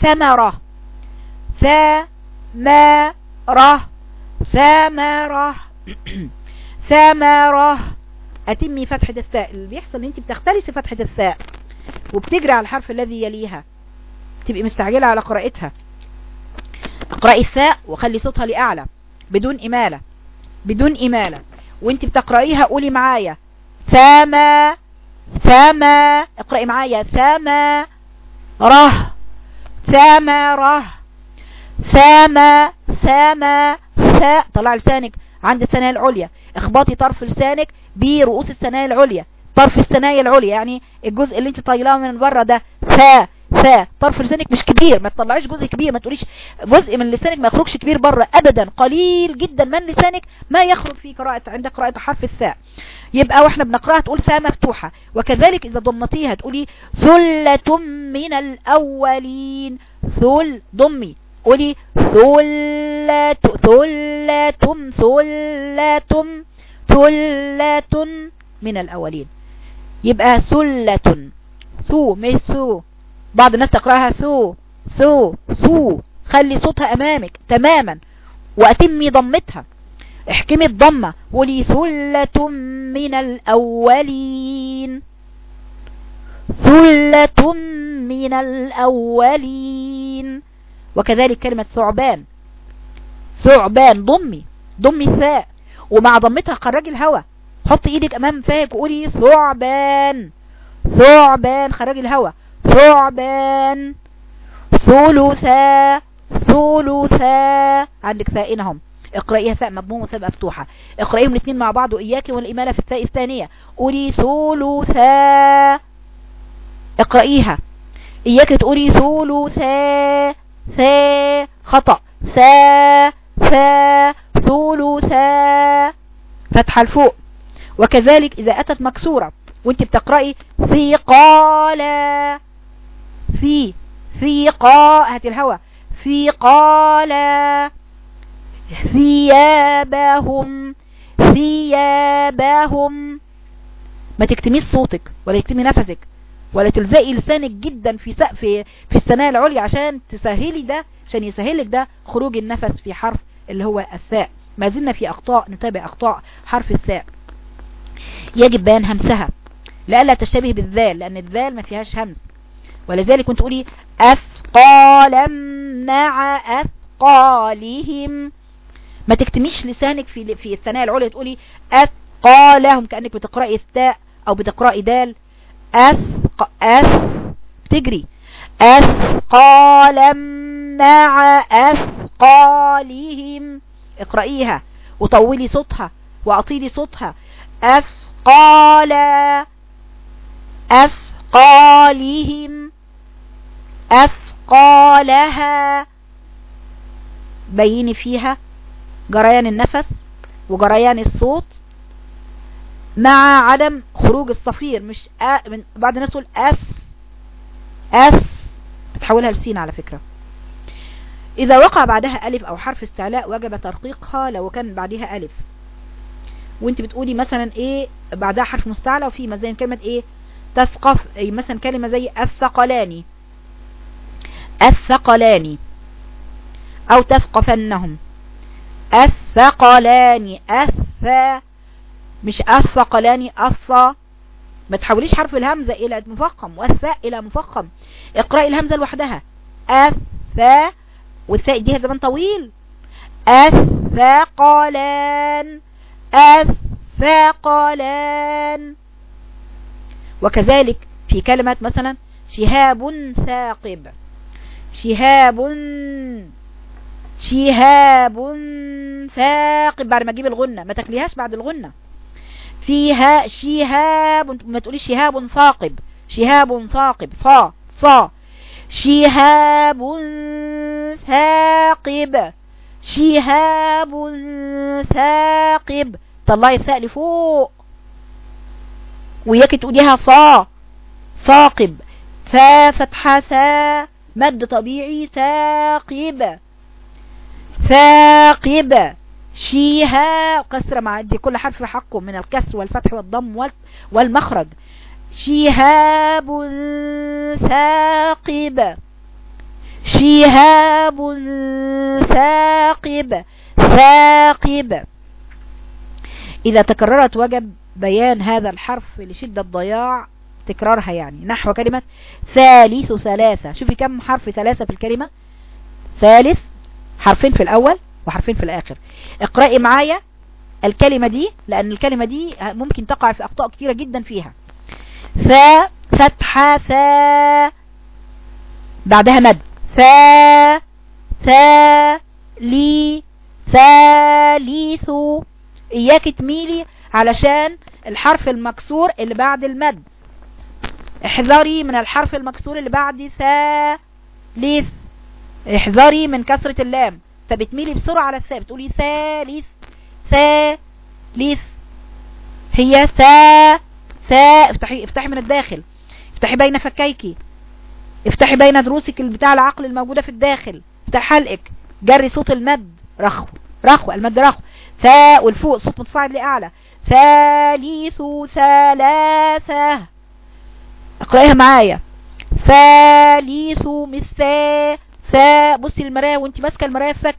ثمرة ثمرة ثمرة *clears throat* ثمرة. أتمي فتحة الثاء. اللي بيحصل إن أنت بتختلسي فتحة الثاء وبتجري على الحرف الذي يليها تبقي مستعجلة على قراءتها. اقرأي الثاء وخلي صوتها لأعلى بدون إمالة بدون إمالة. وأنت بتقرأيها قولي معايا. ثما ثما. اقرأي معايا. ثما ره ثمرة. ثما ثما ثاء. طلع لسانك. عند الثنايا العليا. اخبطي طرف لسانك برؤوس الثنايا العليا. طرف الثنايا العليا يعني الجزء اللي انت طايلاه من بره ده. ثا ثا طرف لسانك مش كبير ما تطلعيش جزء كبير ما تقوليش جزء من لسانك ما يخرجش كبير بره ابدا. قليل جدا من لسانك ما يخرج في قراءة عند قراءة حرف الثاء. يبقى وإحنا بنقراها تقول ثاء مفتوحة. وكذلك إذا ضمتيها تقولي ثلة من الأولين. ثل ضمي. قولي ثلة ثلة ثلة ثلة من الأولين. يبقى ثلة. ثو مش ثو. بعض الناس تقرأها ثو. ثو. ثو. خلي صوتها أمامك تماما وأتمي ضمتها. احكمي الضمة. قولي ثلة من الأولين. ثلة من الأولين. وكذلك كلمة ثعبان. ثعبان ضمي ضمي الثاء ومع ضمتها خرجي الهواء حطي إيدك امام فاك وقولي ثعبان ثعبان خرجي الهواء ثعبان ثلثا ثلثا عندك ثائنهم اقرأيها ثاء مضموم وثاء مفتوحة اقرأيهم الاثنين مع بعض وإياك والإمالة في الثاء الثانية قولي ثلثا اقرأيها إياك تقولي ثلثا ثا خطأ ثا ثا ثلثا. فتحة لفوق وكذلك إذا أتت مكسورة وأنت بتقرأي ثقالا. في ثقا هات الهوى. ثقالا. ثيابهم ثيابهم. ما تكتميش صوتك ولا تكتمي نفسك ولا تلزقي لسانك جدا في سقف في الثنايا العليا عشان تسهلي ده عشان يسهلك ده خروج النفس في حرف اللي هو الثاء. ما زلنا في أخطاء نتابع أخطاء حرف الثاء. يجب بيان همسها. لألا تشتبه بالذال لأن الذال ما فيهاش همس. ولذلك كنت تقولي أثقالا مع أثقالهم. ما تكتميش لسانك في في الثنايا العليا تقولي أثقالهم كأنك بتقرأي الثاء أو بتقرأي دال. أثق أث تجري. أثقالا مع أثقالهم. اقرأيها وطولي صوتها وأطيلي صوتها. أثقالا أثقالهم. أثقالها. بيني فيها جريان النفس وجريان الصوت مع عدم خروج الصفير. مش أ... من بعض الناس تقول أس أس بتحولها لسين على فكرة. إذا وقع بعدها ألف أو حرف استعلاء وجب ترقيقها لو كان بعدها ألف. وانت بتقولي مثلا إيه بعدها حرف مستعلى وفي مثلا كلمة إيه تثقف أي مثلا كلمة زي الثقلاني. الثقلاني. أو تثقفنهم. الثقلاني. الث مش الثقلاني الث. ما تحوليش حرف الهمزة إلى مفخم. والثاء إلى مفخم. اقرأي الهمزة لوحدها. الثاء والثاء ديها زمان طويل. الثقلان الثقلان وكذلك في كلمة مثلا شهاب ثاقب. شهاب شهاب ثاقب. بعد ما تجيب الغنة. ما تكليهاش بعد الغنة. فيها شهاب. ما تقوليش شهاب ثاقب. شهاب ثاقب. صا صا شهاب ثاقب. شهاب ثاقب. طلعي الثاء لفوق وياك تقوليها صا ثاقب. ثا فتحة ثا مد طبيعي ثاقب. ثاقب. شيها. كسر مع دي كل حرف حقه من الكسر والفتح والضم والمخرج. شهاب ثاقب. شهاب ثاقب ثاقب. إذا تكررت وجب بيان هذا الحرف لشدة ضياع تكرارها يعني نحو كلمة ثالث ثلاثة. شوفي كم حرف ثلاثة في الكلمة. ثالث حرفين في الأول وحرفين في الآخر. اقرأي معايا الكلمة دي لأن الكلمة دي ممكن تقع في أخطاء كتيرة جدا فيها. ثا فتحة ثا. بعدها مد. ثا ثا لي ثالث إياك تميلي علشان الحرف المكسور اللي بعد المد. احذري من الحرف المكسور اللي بعد ثالث احذري من كسرة اللام. فبتميلي بسرعة على الثاء بتقولي ثالث ثالث هي ثا ثا افتحي افتحي من الداخل. افتحي بين فكيكي. افتحي بين دروسك بتاع العقل الموجودة في الداخل. بتاع حلقك. جري صوت المد. رخو. رخو. المد رخو. ثاء والفوق صوت متصاعد لأعلى. ثالث ثلاثة. اقرأيها معايا. ثالث مثا. ثا. بصي المرايه وانت ماسكة المرايه فك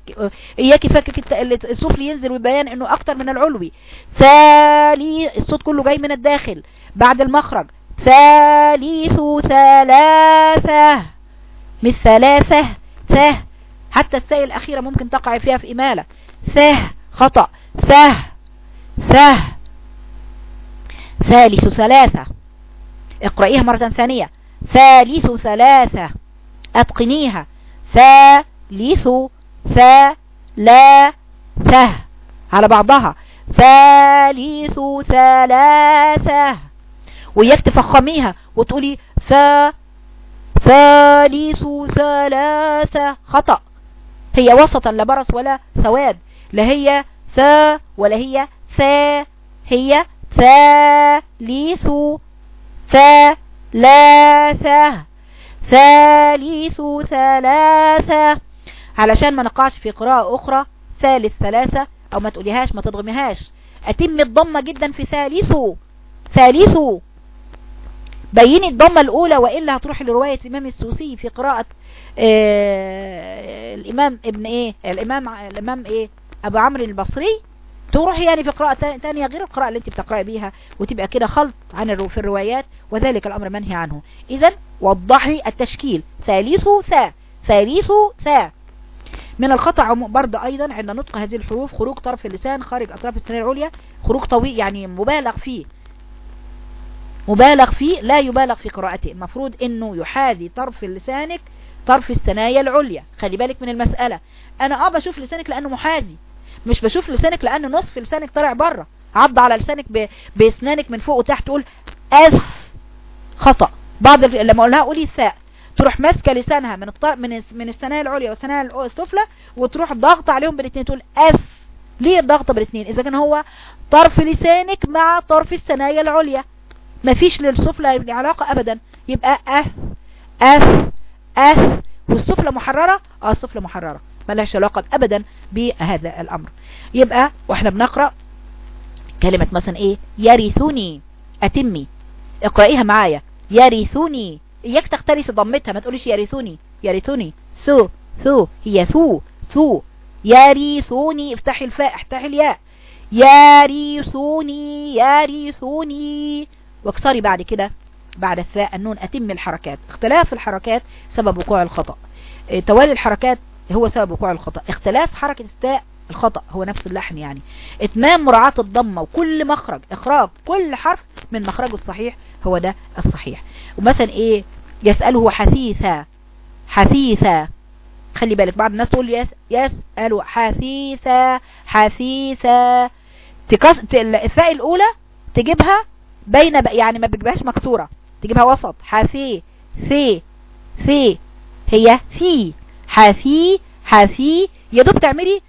إياكي فكك السفلي ينزل ويبين إنه أكتر من العلوي. ثالث الصوت كله جاي من الداخل. بعد المخرج. ثالث ثلاثة. مش ثلاثة ثه. حتى الثاء الأخيرة ممكن تقع فيها في إمالة. ثه. خطأ. ثه. ثه. ثالث ثلاثة. اقرأيها مرة ثانية. ثالث ثلاثة. أتقنيها. ثالث ثلاثة. على بعضها. ثالث ثلاثة. وياك تفخميها وتقولي ثا ثالث ثلاثة خطأ. هي وسطا لا برص ولا سواد لا هي ثا ولا هي ثا. هي ثالث ثلاثة ثالث ثلاثة علشان ما نقعش في قراءة أخرى ثالث ثلاثة أو ما تقوليهاش ما تضغميهاش. أتم الضمة جدا في ثالث ثالث بيني الضمة الأولى وإلا هتروح لرواية الإمام السوسي في قراءة آه الإمام ابن إيه الإمام الإمام إيه أبو عمرو البصري تروح يعني في قراءة تانية غير القراءة اللي أنت بتقرأي بيها وتبقى كده خلط عن في الروايات وذلك الأمر منهي عنه. إذا وضحي التشكيل. ثالث ثا ثالث ثا من الخطأ برضه أيضا عند نطق هذه الحروف خروج طرف اللسان خارج أطراف السنة العليا خروج طويل يعني مبالغ فيه. مبالغ فيه لا يبالغ في قراءته. المفروض إنه يحاذي طرف لسانك طرف الثنايا العليا. خلي بالك من المسألة. أنا آه بشوف لسانك لأنه محاذي. مش بشوف لسانك لأن نصف لسانك طالع بره. عض على لسانك ب... بأسنانك من فوق وتحت تقول اف خطأ. بعض لما أقولها قولي ثاء. تروح ماسكة لسانها من الطر... من من الثنايا العليا والثنايا السفلى وتروح ضغط عليهم بالاثنين تقول اف ليه الضغط بالاثنين إذا كان هو طرف لسانك مع طرف الثنايا العليا. مفيش للسفلى علاقة ابدا. يبقى أه آه آه والسفلى محررة؟ آه السفلى محررة. ملهاش علاقة ابدا بهذا الأمر. يبقى وإحنا بنقرأ كلمة مثلا إيه؟ يرثني. أتمي. اقرأيها معايا. يرثني. إياك تختلس ضمتها ما تقوليش يرثني. يرثني. ثو ثو. هي ثو. ثو. يرثوني افتحي الفاء. افتحي الياء. يرثوني يرثوني واكسري بعد كده بعد الثاء النون أتم الحركات. اختلاف الحركات سبب وقوع الخطأ. آه توالي الحركات هو سبب وقوع الخطأ. اختلاف حركة الثاء الخطأ هو نفس اللحن يعني. إتمام مراعاة الضمة وكل مخرج إخراج كل حرف من مخرجه الصحيح هو ده الصحيح. ومثلا إيه يسأله حثيثا حثيثا خلي بالك بعض الناس تقول يس يسأل حثيثا حثيثا تكس... الفاء الأولى تجيبها بين. يعني ما بتجيبهاش مكسورة تجيبها وسط حثي ثي ثي هي في حثي حثي يا دوب تعملي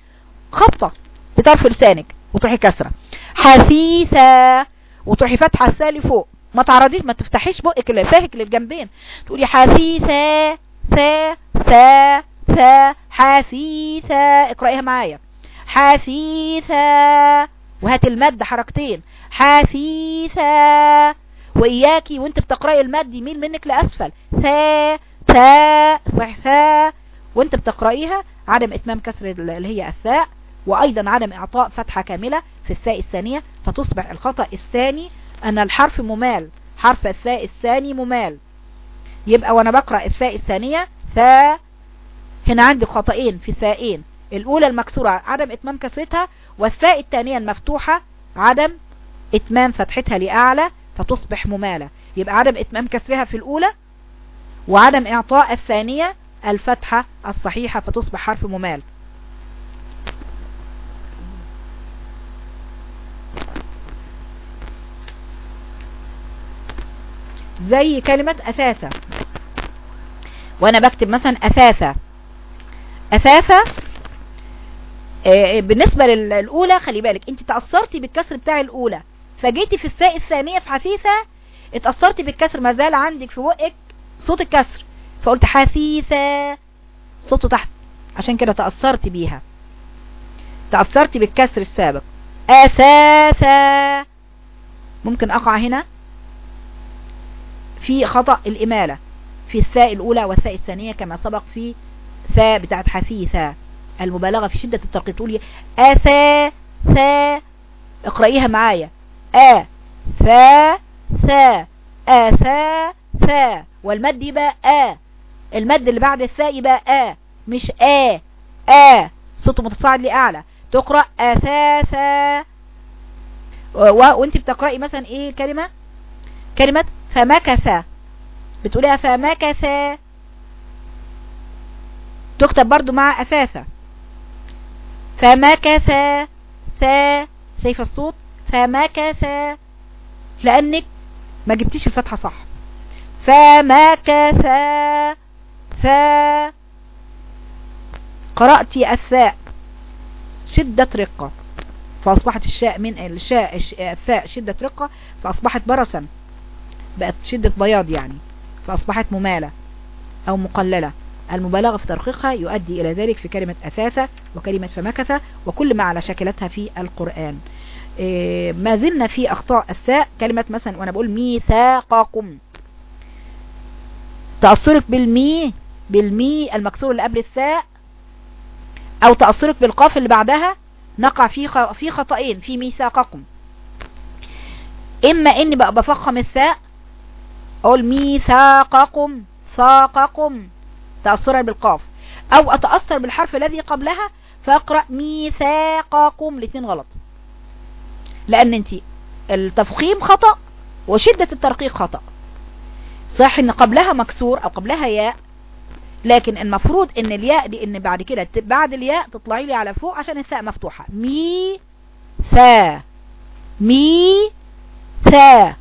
خبطة بطرف لسانك وتروحي كسرة. حثيثا وتروحي فاتحة الثاء لفوق ما تعرضيش ما تفتحيش بقك فاهك للجنبين. تقولي حثيثا ثا ثا ثا حثيثا اقرأيها معايا. حثيثا وهات المد حركتين. حثيثا وإياكي وأنت بتقرأي المد يميل منك لأسفل. ثا ثا صح ثا وأنت بتقرأيها عدم إتمام كسر اللي هي الثاء وأيضا عدم إعطاء فتحة كاملة في الثاء الثانية فتصبح الخطأ الثاني أن الحرف ممال. حرف الثاء الثاني ممال. يبقى وأنا بقرأ الثاء الثانية ثاء هنا عندي خطأين في الثائين الأولى المكسورة عدم إتمام كسرتها والثاء الثانية المفتوحة عدم إتمام فتحتها لأعلى فتصبح ممالة. يبقى عدم إتمام كسرها في الأولى وعدم إعطاء الثانية الفتحة الصحيحة فتصبح حرف ممال. زي كلمة أثاثة. وأنا بكتب مثلا أثاثة. أثاثة بالنسبة للأولى خلي بالك انت تأثرتي بالكسر بتاع الأولى فجيتي في الثاء الثانية في حثيثة اتأثرتي بالكسر ما زال عندك في بقك صوت الكسر فقلت حثيثة صوته تحت عشان كده تأثرت بيها. تأثرت بالكسر السابق. أساسا ممكن أقع هنا؟ في خطأ الإمالة في الثاء الأولى والثاء الثانية كما سبق في ثاء بتاعت حثيثة المبالغة في شدة الترقيق تقولي أثا ثا اقرأيها معايا. أ ثا ثا أثا ثا والمد يبقى أ. المد اللي بعد الثاء يبقى أ مش أ. أ. صوته متصاعد لأعلى تقرأ أثاثا وانت بتقرأي مثلا إيه كلمة؟ كلمة فمكث. بتقوليها فمكث. تكتب برضو مع أثاثة. فمكث ثا شايفة الصوت؟ فمكث لأنك ما جبتيش الفتحة صح. فمكث ثا. قرأتي الثاء. شدة رقة. فأصبحت الشاء من الشاء الثاء شدة رقة فأصبحت برسا بقت شدة بياض يعني. فأصبحت ممالة أو مقللة. المبالغة في ترقيقها يؤدي إلى ذلك في كلمة أثاثة وكلمة فمكثة وكل ما على شكلتها في القرآن. إيه ما زلنا في أخطاء الثاء كلمة مثلا وأنا بقول ميثاقكم. تأثرك بالمي بالمي المكسور اللي قبل الثاء أو تأثرك بالقاف اللي بعدها نقع في في خطأين في ميثاقكم. إما إني بفخم الثاء أقول ميثاقكم ثاقكم. تأثرا بالقاف أو أتأثر بالحرف الذي قبلها فاقرأ ميثاقكم الاثنين غلط. لأن أنت التفخيم خطأ وشدة الترقيق خطأ. صح إن قبلها مكسور أو قبلها ياء لكن المفروض إن الياء دي إن بعد كده بعد الياء تطلعي لي على فوق عشان الثاء مفتوحة. مي ثا مي ثا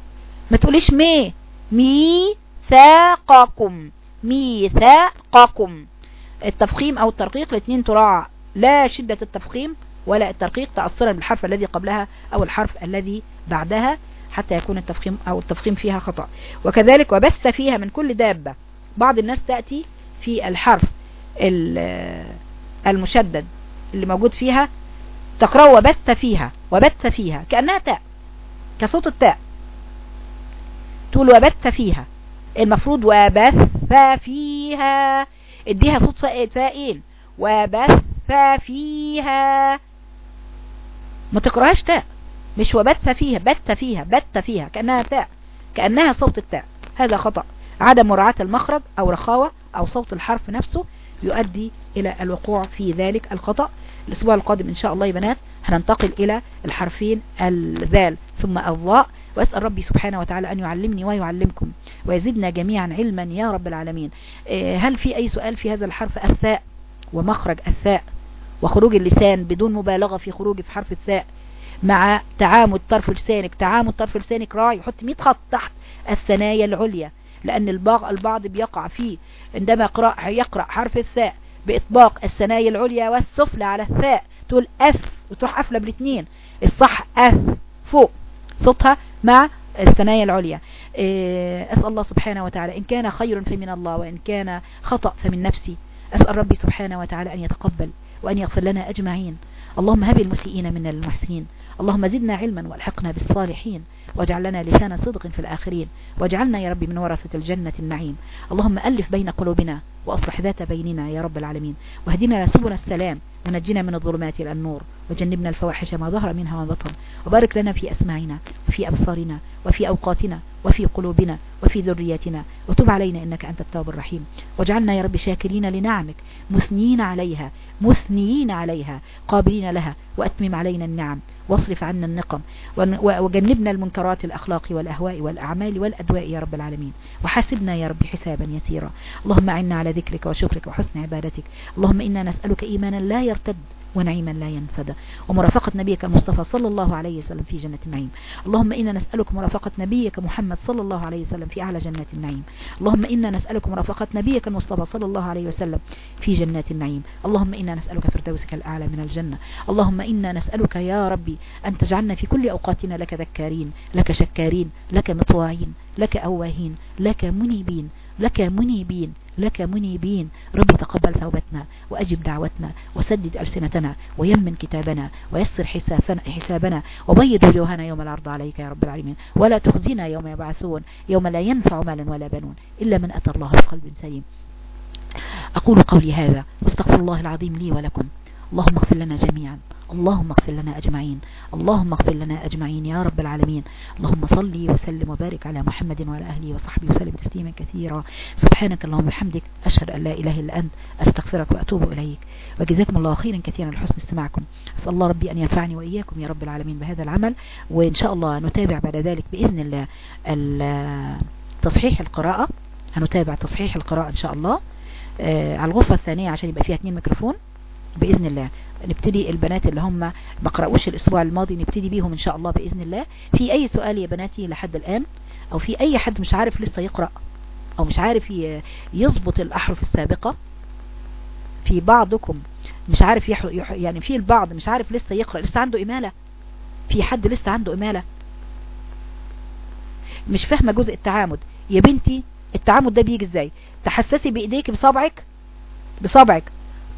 ما تقوليش مي. مي ثاقكم ميثاقكم. التفخيم أو الترقيق الاثنين تراعى لا شدة التفخيم ولا الترقيق تأثرا بالحرف الذي قبلها أو الحرف الذي بعدها حتى يكون التفخيم أو التفخيم فيها خطأ. وكذلك وبث فيها من كل دابة. بعض الناس تأتي في الحرف المشدد اللي موجود فيها تقرأ وبث فيها وبث فيها كأنها تاء كصوت التاء. تقول وبث فيها. المفروض وبث فيها. اديها صوت ثائل وبث فيها. ما تقراهاش تاء. مش وبث فيها بث فيها بث فيها. كأنها تاء. كأنها صوت التاء. هذا خطأ. عدم مراعاة المخرج أو رخاوة أو صوت الحرف نفسه يؤدي إلى الوقوع في ذلك الخطأ. الأسبوع القادم إن شاء الله يا بنات هننتقل إلى الحرفين الذال ثم الضاء وأسأل ربي سبحانه وتعالى أن يعلمني ويعلمكم ويزدنا جميعا علما يا رب العالمين. هل في أي سؤال في هذا الحرف الثاء ومخرج الثاء وخروج اللسان بدون مبالغة في خروج في حرف الثاء مع تعامد طرف لسانك؟ تعامد طرف لسانك راعي يحط 100 خط تحت الثنايا العليا لأن البعض بيقع فيه. عندما يقرأ, يقرأ حرف الثاء بإطباق الثنايا العليا والسفلى على الثاء تقول أث وتروح قافلة بالاثنين الصح أث فوق. صوتها مع الثنايا العليا. أسأل الله سبحانه وتعالى إن كان خير فمن الله وإن كان خطأ فمن نفسي أسأل ربي سبحانه وتعالى أن يتقبل وأن يغفر لنا أجمعين. اللهم هب المسيئين من المحسنين. اللهم زدنا علما والحقنا بالصالحين. واجعل لنا لسان صدق في الآخرين. واجعلنا يا ربي من ورثة الجنة النعيم. اللهم ألف بين قلوبنا وأصلح ذات بيننا يا رب العالمين. واهدنا لسبل السلام ونجنا من الظلمات إلى النور. وجنبنا الفواحش ما ظهر منها وما بطن. وبارك لنا في أسماعنا وفي أبصارنا وفي أوقاتنا وفي قلوبنا وفي ذرياتنا. وتب علينا إنك أنت التواب الرحيم. واجعلنا يا رب شاكرين لنعمك مثنيين عليها مثنيين عليها قابلين لها وأتمم علينا النعم. واصرف عنا النقم. وجنبنا المنكرات الأخلاق والأهواء والأعمال والأدواء يا رب العالمين. وحاسبنا يا رب حسابا يسيرا. اللهم أعنا على ذكرك وشكرك وحسن عبادتك. اللهم إنا نسألك إيمانا لا يرتد ونعيما لا ينفد. ومرافقة نبيك المصطفى صلى الله عليه وسلم في جنة النعيم. اللهم إنا نسألك مرافقة نبيك محمد صلى الله عليه وسلم في أعلى جنة النعيم. اللهم إنا نسألك مرافقة نبيك المصطفى صلى الله عليه وسلم في جنات النعيم. اللهم إنا نسألك فردوسك الأعلى من الجنة. اللهم إنا نسألك يا ربي أن تجعلنا في كل أوقاتنا لك ذكارين لك شكارين لك مطواعين لك أواهين لك منيبين لك منيبين. لك منيبين. ربي تقبل توبتنا وأجب دعوتنا وسدد ألسنتنا ويمن كتابنا ويسر حسابنا وبيض وجوهنا يوم العرض عليك يا رب العالمين. ولا تخزنا يوم يبعثون يوم لا ينفع مال ولا بنون إلا من أتى الله بقلب سليم. أقول قولي هذا واستغفر الله العظيم لي ولكم. اللهم اغفر لنا جميعا. اللهم اغفر لنا أجمعين. اللهم اغفر لنا أجمعين يا رب العالمين. اللهم صل وسلم وبارك على محمد وعلى أهله وصحبه وسلم تسليما كثيرا. سبحانك اللهم وبحمدك أشهد أن لا إله إلا أنت أستغفرك وأتوب إليك. وجزاكم الله خيرا كثيرا لحسن استماعكم. أسأل الله ربي أن ينفعني وإياكم يا رب العالمين بهذا العمل وإن شاء الله نتابع بعد ذلك بإذن الله تصحيح القراءة. هنتابع تصحيح القراءة إن شاء الله. على الغرفة الثانية عشان يبقى فيها اثنين ميكروفون. بإذن الله. نبتدي البنات اللي هم ما قرأوش الأسبوع الماضي نبتدي بيهم إن شاء الله بإذن الله. في أي سؤال يا بناتي لحد الآن؟ أو في أي حد مش عارف لسه يقرأ؟ أو مش عارف يظبط الأحرف السابقة؟ في بعضكم مش عارف يح... يعني في البعض مش عارف لسه يقرأ لسه عنده إمالة؟ في حد لسه عنده إمالة؟ مش فاهمة جزء التعامد. يا بنتي التعامد ده بيجي إزاي؟ تحسسي بايديك بصبعك؟ بصبعك.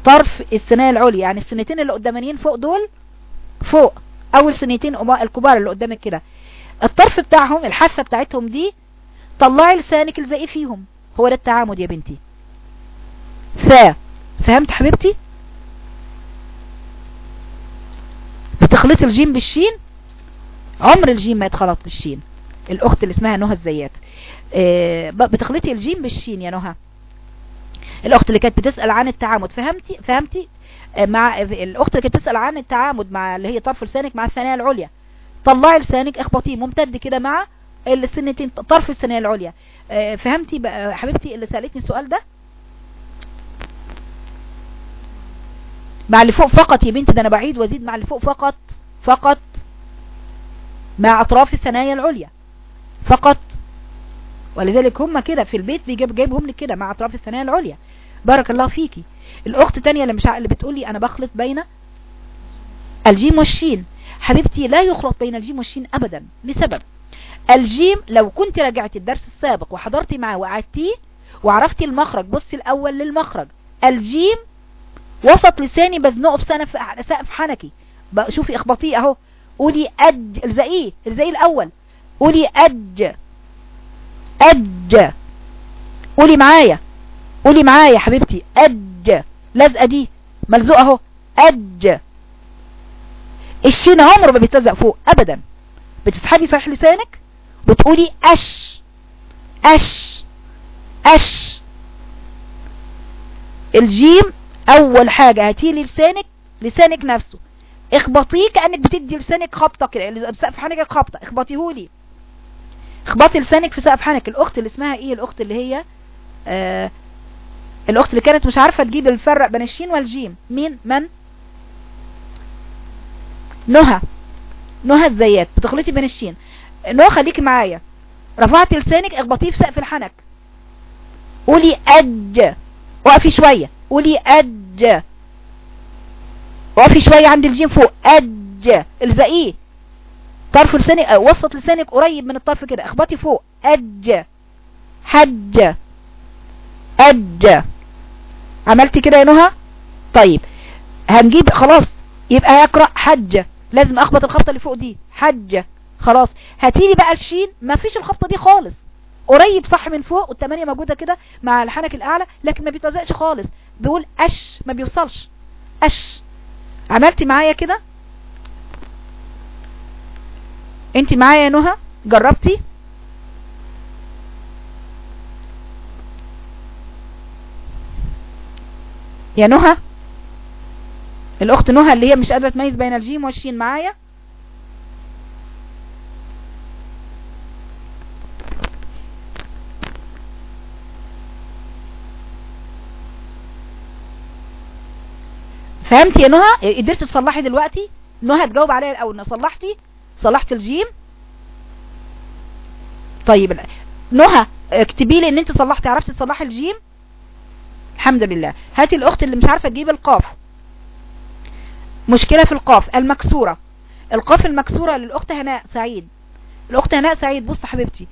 طرف السناية العليا يعني السنتين اللي قدامانيين فوق دول فوق أول سنتين الكبار اللي قدامك كده. الطرف بتاعهم الحافة بتاعتهم دي طلعي لسانك الزقي فيهم. هو ده التعامد يا بنتي. فا فهمت حبيبتي؟ بتخلطي الجيم بالشين؟ عمر الجيم ما يتخلط بالشين. الأخت اللي اسمها نهى الزيات. بتخلطي الجيم بالشين يا نهى. الأخت اللي كانت بتسأل عن التعامد فهمتي؟ فهمتي؟ مع الأخت اللي كانت بتسأل عن التعامد مع اللي هي طرف لسانك مع الثانية العليا. طلعي لسانك اخبطيه ممتد كده مع السنتين طرف الثانية العليا. فهمتي بقى حبيبتي اللي سألتني السؤال ده؟ مع اللي فوق فقط يا بنتي ده أنا بعيد وأزيد مع اللي فوق فقط فقط مع أطراف الثنايا العليا. فقط. ولذلك هم كده في البيت بيجيب جايبهم لك كده مع أطراف الثنايا العليا. بارك الله فيكي. الأخت الثانية اللي مش اللي بتقولي أنا بخلط بين الجيم والشين. حبيبتي لا يخلط بين الجيم والشين ابدا. لسبب. الجيم لو كنت راجعتي الدرس السابق وحضرتي معاه وقعدتيه وعرفتي المخرج بصي الأول للمخرج. الجيم وسط لساني بزنقه في سقف حنكي. شوفي اخبطيه أهو. قولي أج الزقيه الزقيه الأول. قولي أج أج قولي معايا. قولي معايا حبيبتي أج. لازقه دي ملزوقة أهو. أج. الشين عمره ما بيتلزق فوق ابدا. بتسحبي صحيح لسانك بتقولي أش. أش. أش. الجيم أول حاجة هاتيلي لسانك لسانك نفسه. اخبطيه كأنك بتدي لسانك خبطة كده سقف حنكك خبطة. اخبطيهولي. اخبطي لسانك في سقف حنك. الأخت اللي اسمها إيه؟ الأخت اللي هي آه الأخت اللي كانت مش عارفة تجيب الفرق بين الشين والجيم. مين؟ من؟ نهى. نهى الزيات. بتخلطي بين الشين. نهى خليكي معايا. رفعتي لسانك اخبطيه في سقف الحنك. قولي أج. وقفي شوية. قولي أج. وقفي شوية عند الجيم فوق. أج. الزقيه. طرف لسانك وسط لسانك قريب من الطرف كده. اخبطي فوق. أج. حج. أج عملتي كده يا نهى؟ طيب هنجيب خلاص يبقى هقرأ حج. لازم أخبط الخبطة اللي فوق دي. حج خلاص. هاتيلي بقى الشين ما فيش الخبطة دي خالص. قريب صح من فوق والتمانية موجودة كده مع الحنك الأعلى لكن ما بيتلزقش خالص. بيقول أش ما بيوصلش. أش. عملتي معايا كده؟ انت معايا يا نهى؟ جربتي؟ يا نهى. الأخت نهى اللي هي مش قادرة تميز بين الجيم والشين معايا. فهمتي يا نهى؟ قدرت تصلحي دلوقتي؟ نهى تجاوب عليا الأول. صلحتي؟ صلحت الجيم؟ طيب نهى اكتبي لي إن أنت صلحتي. عرفتي تصلحي الجيم؟ الحمد لله. هاتي الأخت اللي مش عارفة تجيب القاف. مشكلة في القاف المكسورة. القاف المكسورة للأخت هناء سعيد. الأخت هناء سعيد بصي حبيبتي.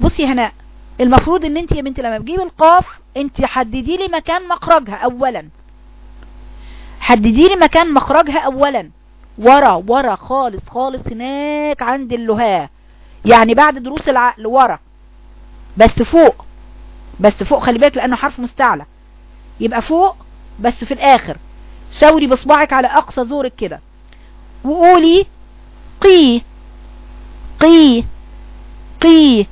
بصي هناء المفروض إن أنت يا بنتي لما بتجيبي القاف أنت حددي لي مكان مخرجها اولا. حددي لي مكان مخرجها اولا. ورا ورا خالص خالص هناك عند اللهاه يعني بعد دروس العقل ورا. بس فوق. بس فوق خلي بالك لأنه حرف مستعلى. يبقى فوق بس في الآخر. شاوري بصباعك على أقصى زورك كده. وقولي قي قي قي.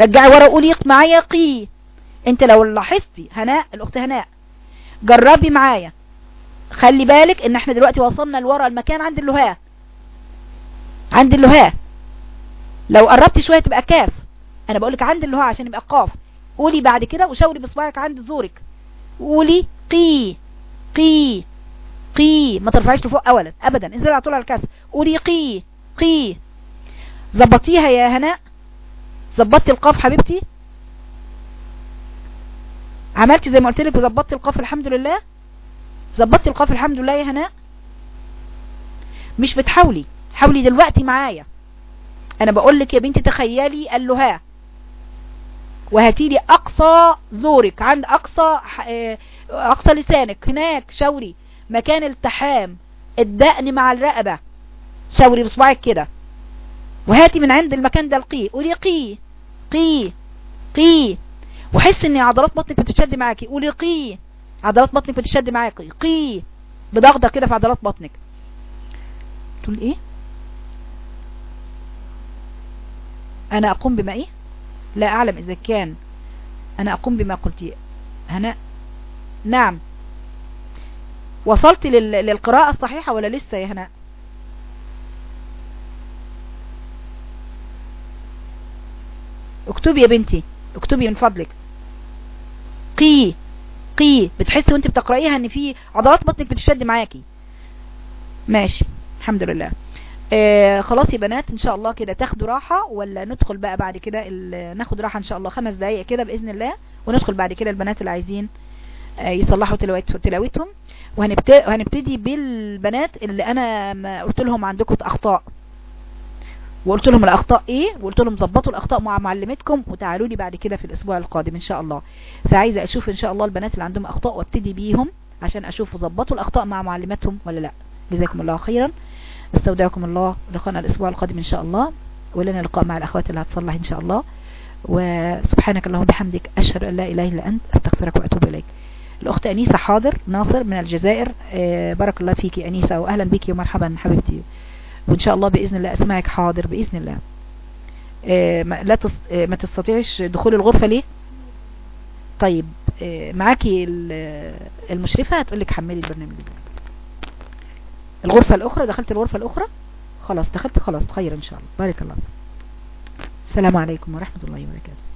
رجعي ورا قولي معايا قي. انت لو لاحظتي هناء الأخت هناء جربي معايا. خلي بالك إن إحنا دلوقتي وصلنا لورا المكان عند اللهاه عند اللهاه لو قربتي شوية تبقى كاف. أنا بقولك عند اللهاه عشان يبقى قاف. قولي بعد كده وشاوري بصباعك عند زورك. قولي قي قي قي. ما ترفعيش لفوق اولا ابدا. انزلي على طول على الكسر. قولي قي قي. ظبطيها يا هناء. ظبطتي القاف حبيبتي. عملتي زي ما قلت لك وظبطتي القاف الحمد لله. ظبطتي القاف الحمد لله يا هناء. مش بتحاولي حاولي دلوقتي معايا. أنا بقول لك يا بنتي تخيلي اللهاه وهاتي لي أقصى زورك عند أقصى أقصى لسانك. هناك شاوري مكان التحام الدقن مع الرقبة. شاوري بصبعك كده. وهاتي من عند المكان ده القي. قولي قي قي قي. وحس إن عضلات بطنك بتشد معاكي. قولي قي. عضلات بطنك بتشد معاكي. قي. بضغطة كده في عضلات بطنك. تقول إيه؟ أنا أقوم بما إيه لا أعلم إذا كان أنا أقوم بما قلت. هنا نعم. وصلت لل... للقراءة الصحيحة ولا لسه يا هناء اكتبي يا بنتي. اكتبي من فضلك. قي. قي. بتحسي وانت بتقرأيها إن في عضلات بطنك بتشد معاكي. ماشي. الحمد لله. آه خلاص يا بنات إن شاء الله كده تاخدوا راحة ولا ندخل بقى بعد كده ناخد راحة إن شاء الله خمس دقايق كده بإذن الله وندخل بعد كده البنات اللي عايزين آه يصلحوا تلاوتهم. وهنبتدي بالبنات اللي أنا قلت لهم عندكم أخطاء. وقلت لهم الأخطاء إيه وقلت لهم ظبطوا الأخطاء مع معلمتكم وتعالوا لي بعد كده في الأسبوع القادم إن شاء الله. فعايزة أشوف إن شاء الله البنات اللي عندهم أخطاء وأبتدي بيهم عشان أشوف ظبطوا الأخطاء مع معلماتهم ولا لأ. جزاكم الله خيرا. استودعكم الله لقاءنا الأسبوع القادم إن شاء الله ولنا لقاء مع الأخوات اللي هتصلح إن شاء الله. وسبحانك اللهم بحمدك أشهد أن لا إله إلا أنت أستغفرك وأتوب إليك. الأخت أنيسة حاضر ناصر من الجزائر. آه، بارك الله فيكي أنيسة واهلا بك ومرحبا حبيبتي. وإن شاء الله بإذن الله اسمعك حاضر بإذن الله. آه، لا. آه، ما تستطيعش دخول الغرفة ليه؟ طيب معاكي ال- المشرفة هتقول لك حملي البرنامج. ده الغرفة الأخرى؟ دخلت الغرفة الأخرى؟ خلاص دخلت خلاص خير إن شاء الله. بارك الله السلام عليكم ورحمة الله وبركاته.